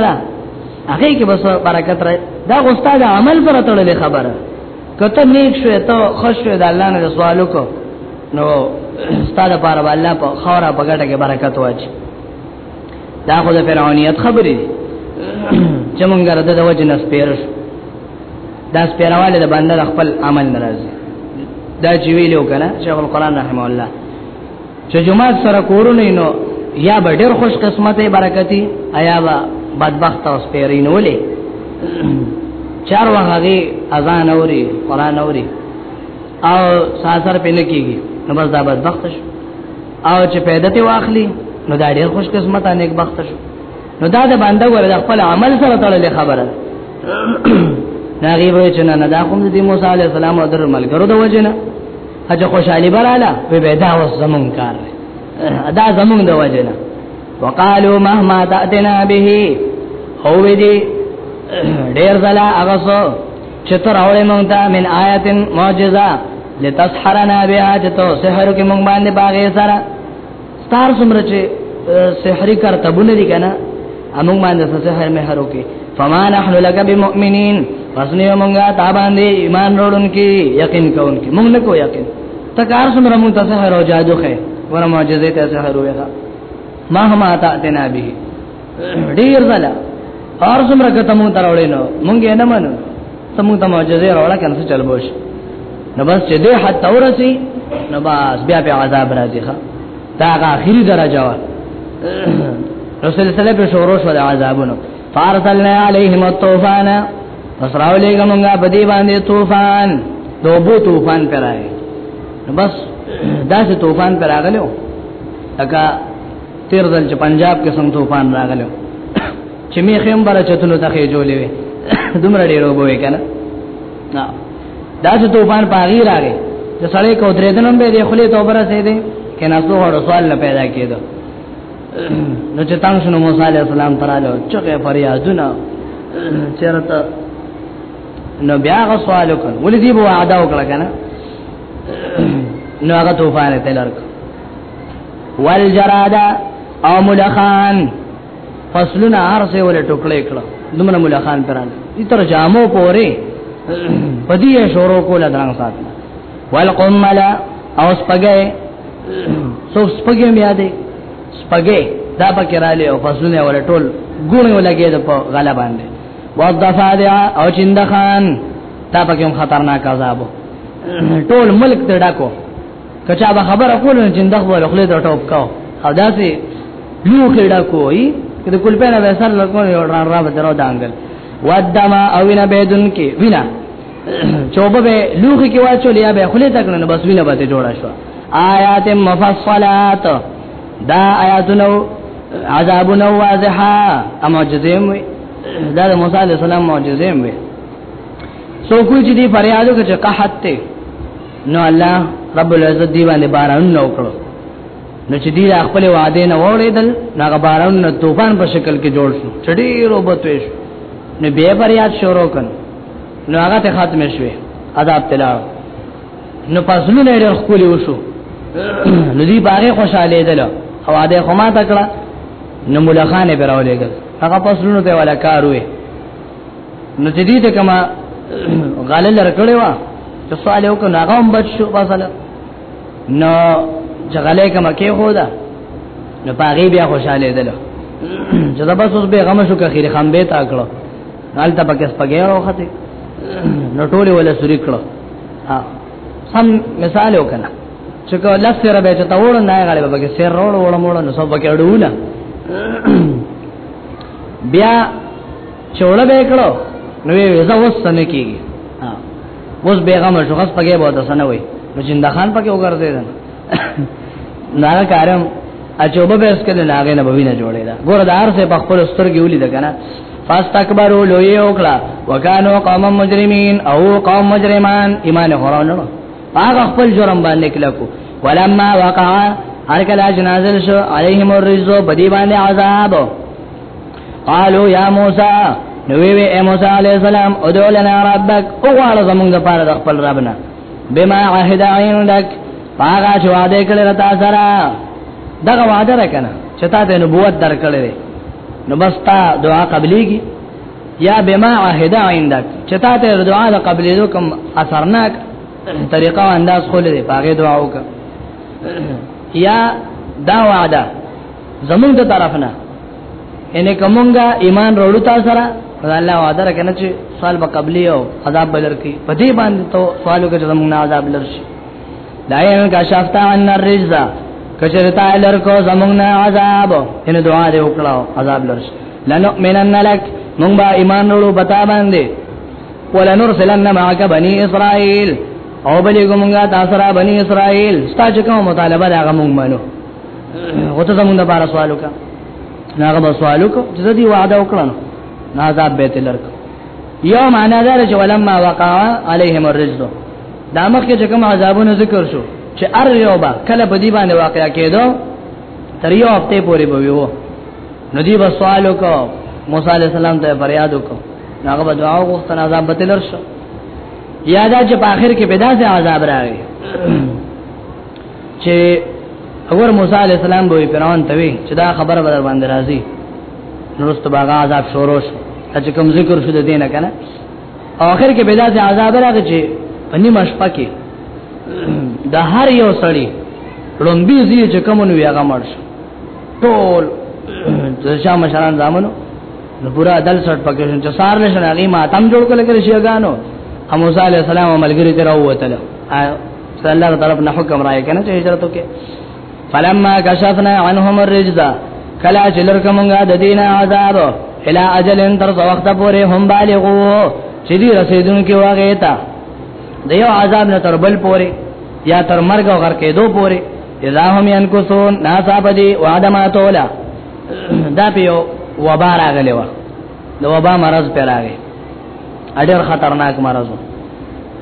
هغه کې بس برکت راځي دا استاد عمل پر تړلې خبره کته نیک شوې ته خوش شوې د الله نه سوال وکړو نو استاد پر الله په خوره په ګټه کې برکت واچي دا خو د فرعونیت خبرې چې مونږ راته د وجه نه سپیر شو دا سپیرواله د بنده خپل عمل ناراضي دا چې ویلو کنه شیخ القران رحم الله چې جمعه سره کورونه نو یا به ډېر خوش قسمتې برکتی ایا با بدبخت او سپیرینولې چار وغه اذان اوري قران اوري او ساسر پینې کیږي نو بس دا بدبخت شو او چې پیدا ته واخلي نو دا ډېر خوش قسمت ان یک بخت شو نو دا د باندې ور د خپل عمل سره تړلې خبره ناغي وای چې نه دا کوم د موسی عليه السلام او در ملګرو د وجنه اجه خوشالي براله وی به دا وس زمون کار دا زمون د وجنه وقالو مهما تاتنا به او وی دی ډیر زلا هغه سو چې تر اورې مونږ ته من آیت معجزه لتسحرنا بها چې تو سحر کې مونږ باندې باغې سره ستار سمره چې سحری کرتبونه دي کنه امون باندې سحر مه هرو کې فما نحن لك بمؤمنين پس نه مونږه تا باندې ایمان وروړونکي یقین کوونکي مونږ نه کو یقین تکار سمره مونږ تاسو هر او جادو خې ور معجزې تاسو هر وېغه ما هم آتا تنا به ډیر زلا هر څومره کته مونږ تراولې نو مونږ یې نه منو سمو ته معجزه راوړه کنه څه چل بوش نو بس چې دې حد تورسي نو بس بیا په عذاب راځي ښا دا هغه اخیری درجه وا نو سلسله په شورو شو د عذابونو فارسلنا علیهم الطوفان پس راولې ګمږه په دې باندې طوفان دوبو طوفان پر راغی نو بس دا چې طوفان پر راغلو اګه تیر ځل چې پنجاب کې څنګه طوفان راغلو چې می خیم بار چتلو ته جوړې وي دومره ډیرو بوې کنه دا چې طوفان پاغي راغی چې سړی کو درې دنم به دې خلی توبه را سي دي کنه څو هړو سوال نه پیدا کېدو نو چې تاسو نو موسی عليه السلام تراله چغه فریادونه چیرته نو بیا غو سوال وکړ ولې دې بو ادا وکړه کنه نو هغه طوفان ته لړک والجرادا او ملخان فصلنا عرصه ول ټوکلې کړه دمر ملخان پران دي تر جامو پورې پدی شورو کوله درنګ سات والقمل او سپګې سو سپګې میا دي سپګې دا پکې را لې او فصلونه ول ټول ګونه ولګې د په غلا باندې والضفادع او چندخان دا پکې خطرناک عذابو ټول ملک ته ډاکو کچا به خبره کول چې دغه خبره خله ته ټوپ کاو او داسې لو خېډا کوی کله کول په نه وسر لکه یو را را بدرو دانګل ودما او نه بدون کې وینا چوبه به لوخي کې واچول یا به خله تک نه بس وینا به جوړا شو آیات مفصلات دا آیاتونو عذابونو واضحه اما جزیم وی دا د موسی علی السلام معجزه هم وي سو کوی چې دی فریادو کې قحط ته نو الله رب العزت دی باندې باران نو کړو نو چې دی خپل وعده نه وړیدل هغه باران نو طوفان په شکل کې جوړ شو چې ډیر وبتوي شو نو به بریاد شروع کړ نو هغه ته ختم شوه عذاب تلاو نو پسلو نه ډیر خپل وشو نو دی باغې خوشاله دل او عادت خو ما تکړه نو ملخانه پر اولېګل هغه پسلو ته ولا کار وې نو چې دې ته کما غاله لر کړې وا چې سوال یو کنه هغه هم بچ شو مثلا نو چې غاله کما کې هو دا نو پاغي بیا خوشاله دل چې دا بس اوس به غم شو کخیر خام به تا کړو حال ته پکې سپګې وروخته نو ټوله ولا سوري کړو ها سم مثال وکنه چې کو لس سره به ته وړو نه غاله به کې سر وړو وړو نو سب کې اډونه بیا چوله به کړو نو وی زه اوس سن کیږي اوس بیغم شو غس پګې بہت سن وي نو جندا خان پکې وګرځي دا نه کارم اچوبه به اس کله لاغې نه بوینه جوړې دا ګور دار سه په خپل سترګې ولې دا کنه فاستكبروا لوی وکړه وکانو قوم مجرمين او قوم مجرمان ایمان خورانو هغه خپل جرم باندې کلکو ولما وقع هر کله جنازل شو عليهم الرزو بدی باندې عذاب قالوا يا موسى نوې وې موسی عليه السلام ادعو لنا ربك او غواړه زمونږ لپاره د خپل ربنا بما عهد عندك هغه چې وعده کړی را تاسو سره دغه وعده راکنه چې تا ته نبوت درکړې نو بس تا دعا قبليږي یا بما عهد عندك چتا ته دعا د قبلېدو کوم اثرناک طریقه او انداز خو لري پاګه دعا وکړه یا دا وعده زمونږ د طرفنا ان کومګه ایمان وروړو تاسو سره الله وعده راکنه چې سوال به قبلي او عذاب بلر کی په دې باندې ته سوالو کې زمونږ عذاب لرشي لاین کشفت عن الرجز کچرتا لرکو زمونږه عذاب ان دعا دې وکړو عذاب لرش لنؤمنن لك مونږ به ایمان ورو پتا باندې ولنرسلن معك بني اسرائيل او بلی ګمږه تاسو را بني اسرائيل ستاسو کوم مطالبه دا غمون منو وته زمونږ د بار سوالو کا ناغه سوالو کو چې دې وعده وکړنو نازاب به تلرکو یو معنا دا چې ولما وقع عليهم الرجز دا مخکې چې کوم عذابونه ذکر شو چې ار یو با کله په دې باندې واقع کېدو تر یو هفته پورې به ویو نو دی به سوال وکړو موسی عليه السلام ته فریاد وکړو هغه به دعا وغوښتنه عذاب به تلر شو یادا چې په اخر کې پیدا سي عذاب راغی چې اور موسی علی السلام به فرعون ته وی چې دا خبره به باندې راځي نورست باغ عذاب شوروش چې کوم ذکر شو د دین کنه اخر کې بلا چې عذاب راغی چې پنی مش پکې د هر یو سړی لومبي زی چې کوم نو یې غمړ شو ټول د شام مشران زامنو نو پورا دل سټ پکې شو چې سار نشن هغه ماتم جوړ کړل کې شي غانو موسی عليه السلام ملګری ته راووتل صلی الله علیه وسلم حکم راي کنه چې هجرت وکړي فلما كشفنا عنهم الرجز کلا چې لرکه مونږه د دین عذاب الى اجل تر وخت پورې هم بالغو چې دې رسیدونکو واغې تا د یو عذاب نه تر بل پورې یا تر مرګ او غر کېدو پورې اذا هم ينكثون ناصاب دي وعدما تولا دا پیو وبا راغلی و د وبا مرض پیراغی اډیر خطرناک مرض و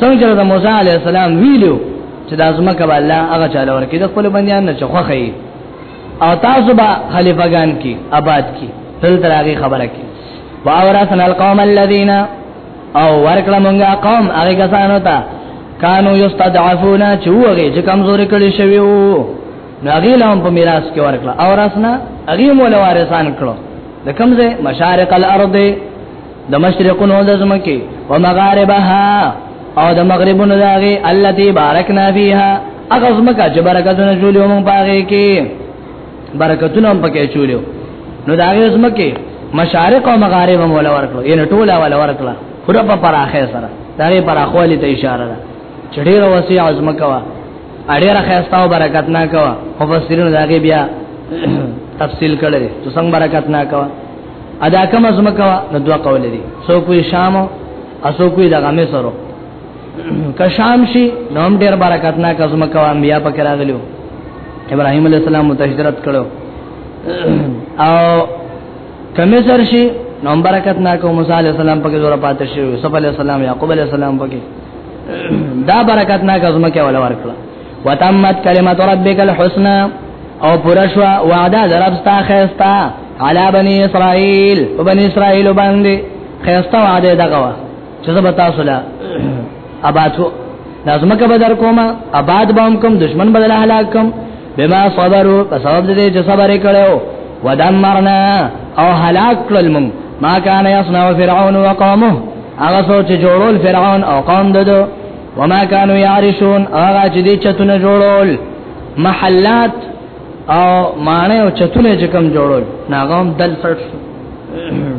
څنګه چې د موسی علی السلام ویلو چې د ازمکه الله هغه چاله ورکې د خپل بندیان نه چخوخی او تاسو به خلیفګان کی آباد کی تل ترغه خبره کی واورثنا القوم الذين او ورکړه مونږه قوم هغه کسانو ته کانو یستضعفون چې وګه چې کمزوري کړي شوی وو ناغي لهم په میراث کې ورکړه اورثنا هغه مول وارثان کړو د کمزه مشارق الارض د مشرقونو د زمکه او مغاربها او د مغربونو داغه التي بارکنا فيها هغه زمکه چې برکتونه جوړو مونږ پاره کې برکتونه هم پکې چولیو نو داغه زمکه مشارق او مغارب هم ولا ورکړو ان ټوله ولا ورکړه خره په پراخه سره دغه پراخوالی ته اشاره ده چډیر وسیع زمکه وا اړیر خیستا او برکت نا کوا مفسرین داغه بیا تفصیل کړل چې څنګه برکت نا کوا ادا کوم زمکه نو دوه قول دي سو کوی شام اسو کوی دغه مصر که شام شي نو هم ډیر برکت نه که زمکه انبیا پکې راغلو ابراهيم عليه السلام متهجرت کړو او کمه سر شي نو برکت نه کو موسی عليه السلام پکې زور پاتې شي يوسف عليه السلام يعقوب عليه السلام پکې دا برکت نه کزمه کې ولا ورکړه وتمت کلمت ربک الحسنى او پرشوا وعده دربستا خيستا على بني اسرائيل وبني اسرائيل باندې خيستا وعده دغوا چې زه بتا سولا اباتو لازم کبه در کومه اباد بام کوم دشمن بدل هلاک کوم بما صبروا په سبب دې چې صبر کړو ودمرنا او هلاک کړل موږ ما كان يصنع فرعون وقومه هغه سوچ جوړول فرعون او قوم ددو وما كانوا يعرشون هغه چې دې چتونه جوړول محلات او معنی او چتونه چې کوم جوړول ناغم دل سټ شو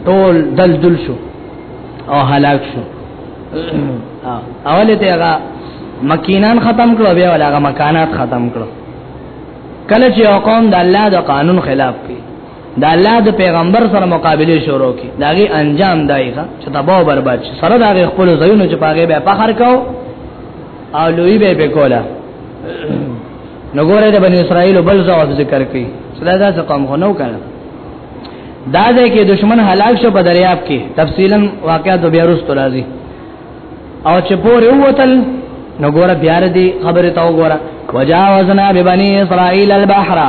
ټول دل دل شو او هلاک شو اوله ته هغه مکینان ختم کړو بیا ولا هغه مکانات ختم کړو کله چې قوم د الله د قانون خلاف کوي دا الله د پیغمبر سره مقابله شروع کی داغه انجام دایغه چې تباہ برباد شي سره داغه خپل زینو چې پاګه به فخر کو او لوی به به کولا نګوره د بنی اسرائیل بل ځو ذکر کی صدا دا څه قوم خو نو کړه دا دې کې دشمن هلاک شو په دریاب کې تفصیلا واقعات بیا رسول راځي او چې پورې ووتل نو ګوره بیا دې خبره تا وګوره وجاوزنا ببني اسرائيل البحر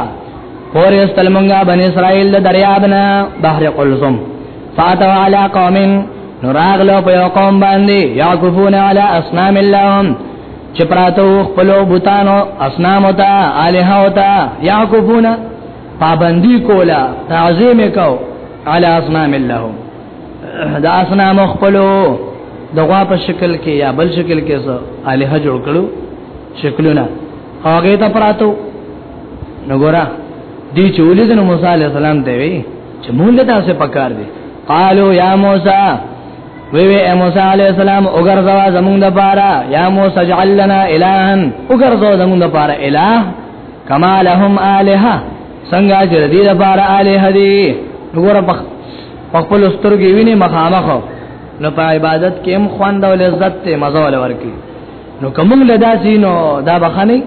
پورې استلمنګا بني اسرائيل د دریاب نه بحر قلزم فاتوا على قوم نراغ لو په یو قوم باندې یعقفون علی اصنام اللهم چې پراتو خپل بوتانو اصنام وتا الہ وتا یعقفون پابندی کولا تعظیم کو علی اصنام اللهم دا اسنام خپلو دغوا په شکل کې یا بل شکل کې سو الہ جوړ کړو شکلونه هغه ته پراتو نګورا دی چولې د موسی علی السلام دی وی چې مونږ له تاسو پکار دی قالو یا موسی وی وی موسی علی السلام وګرځوا زمونږ د پاره یا موسی اجعل لنا الہن وګرځوا زمونږ د پاره الہ کما لهم الہ څنګه چې دې د پاره الہ دی نګورا په خپل سترګې ویني مخامخ نو په عبادت کې هم خوند او لذت ته مزه ول ورکی نو کوم له داسې نو دا بخنه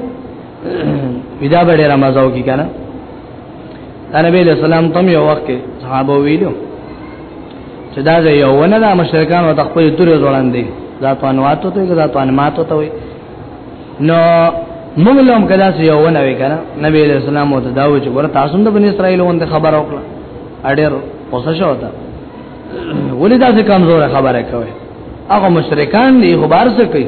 ودا به ډېر مزه وکي کنه نبی له سلام تم یو وخت صحابه ویلو چې دا یو ونه د مشرکان او تخپل تورې ځوړان دي ذاتوان واتو ته ذاتوان ماتو ته وي نو موږ لوم کدا سي یو ونه وی کنه نبی له سلام او ته دا و چې ور تاسو د بنی اسرائیل وند خبر او کړه اډر اوسه شو تا ولې دا څه کمزور خبره کوي هغه مشرکان دي خو بار څه کوي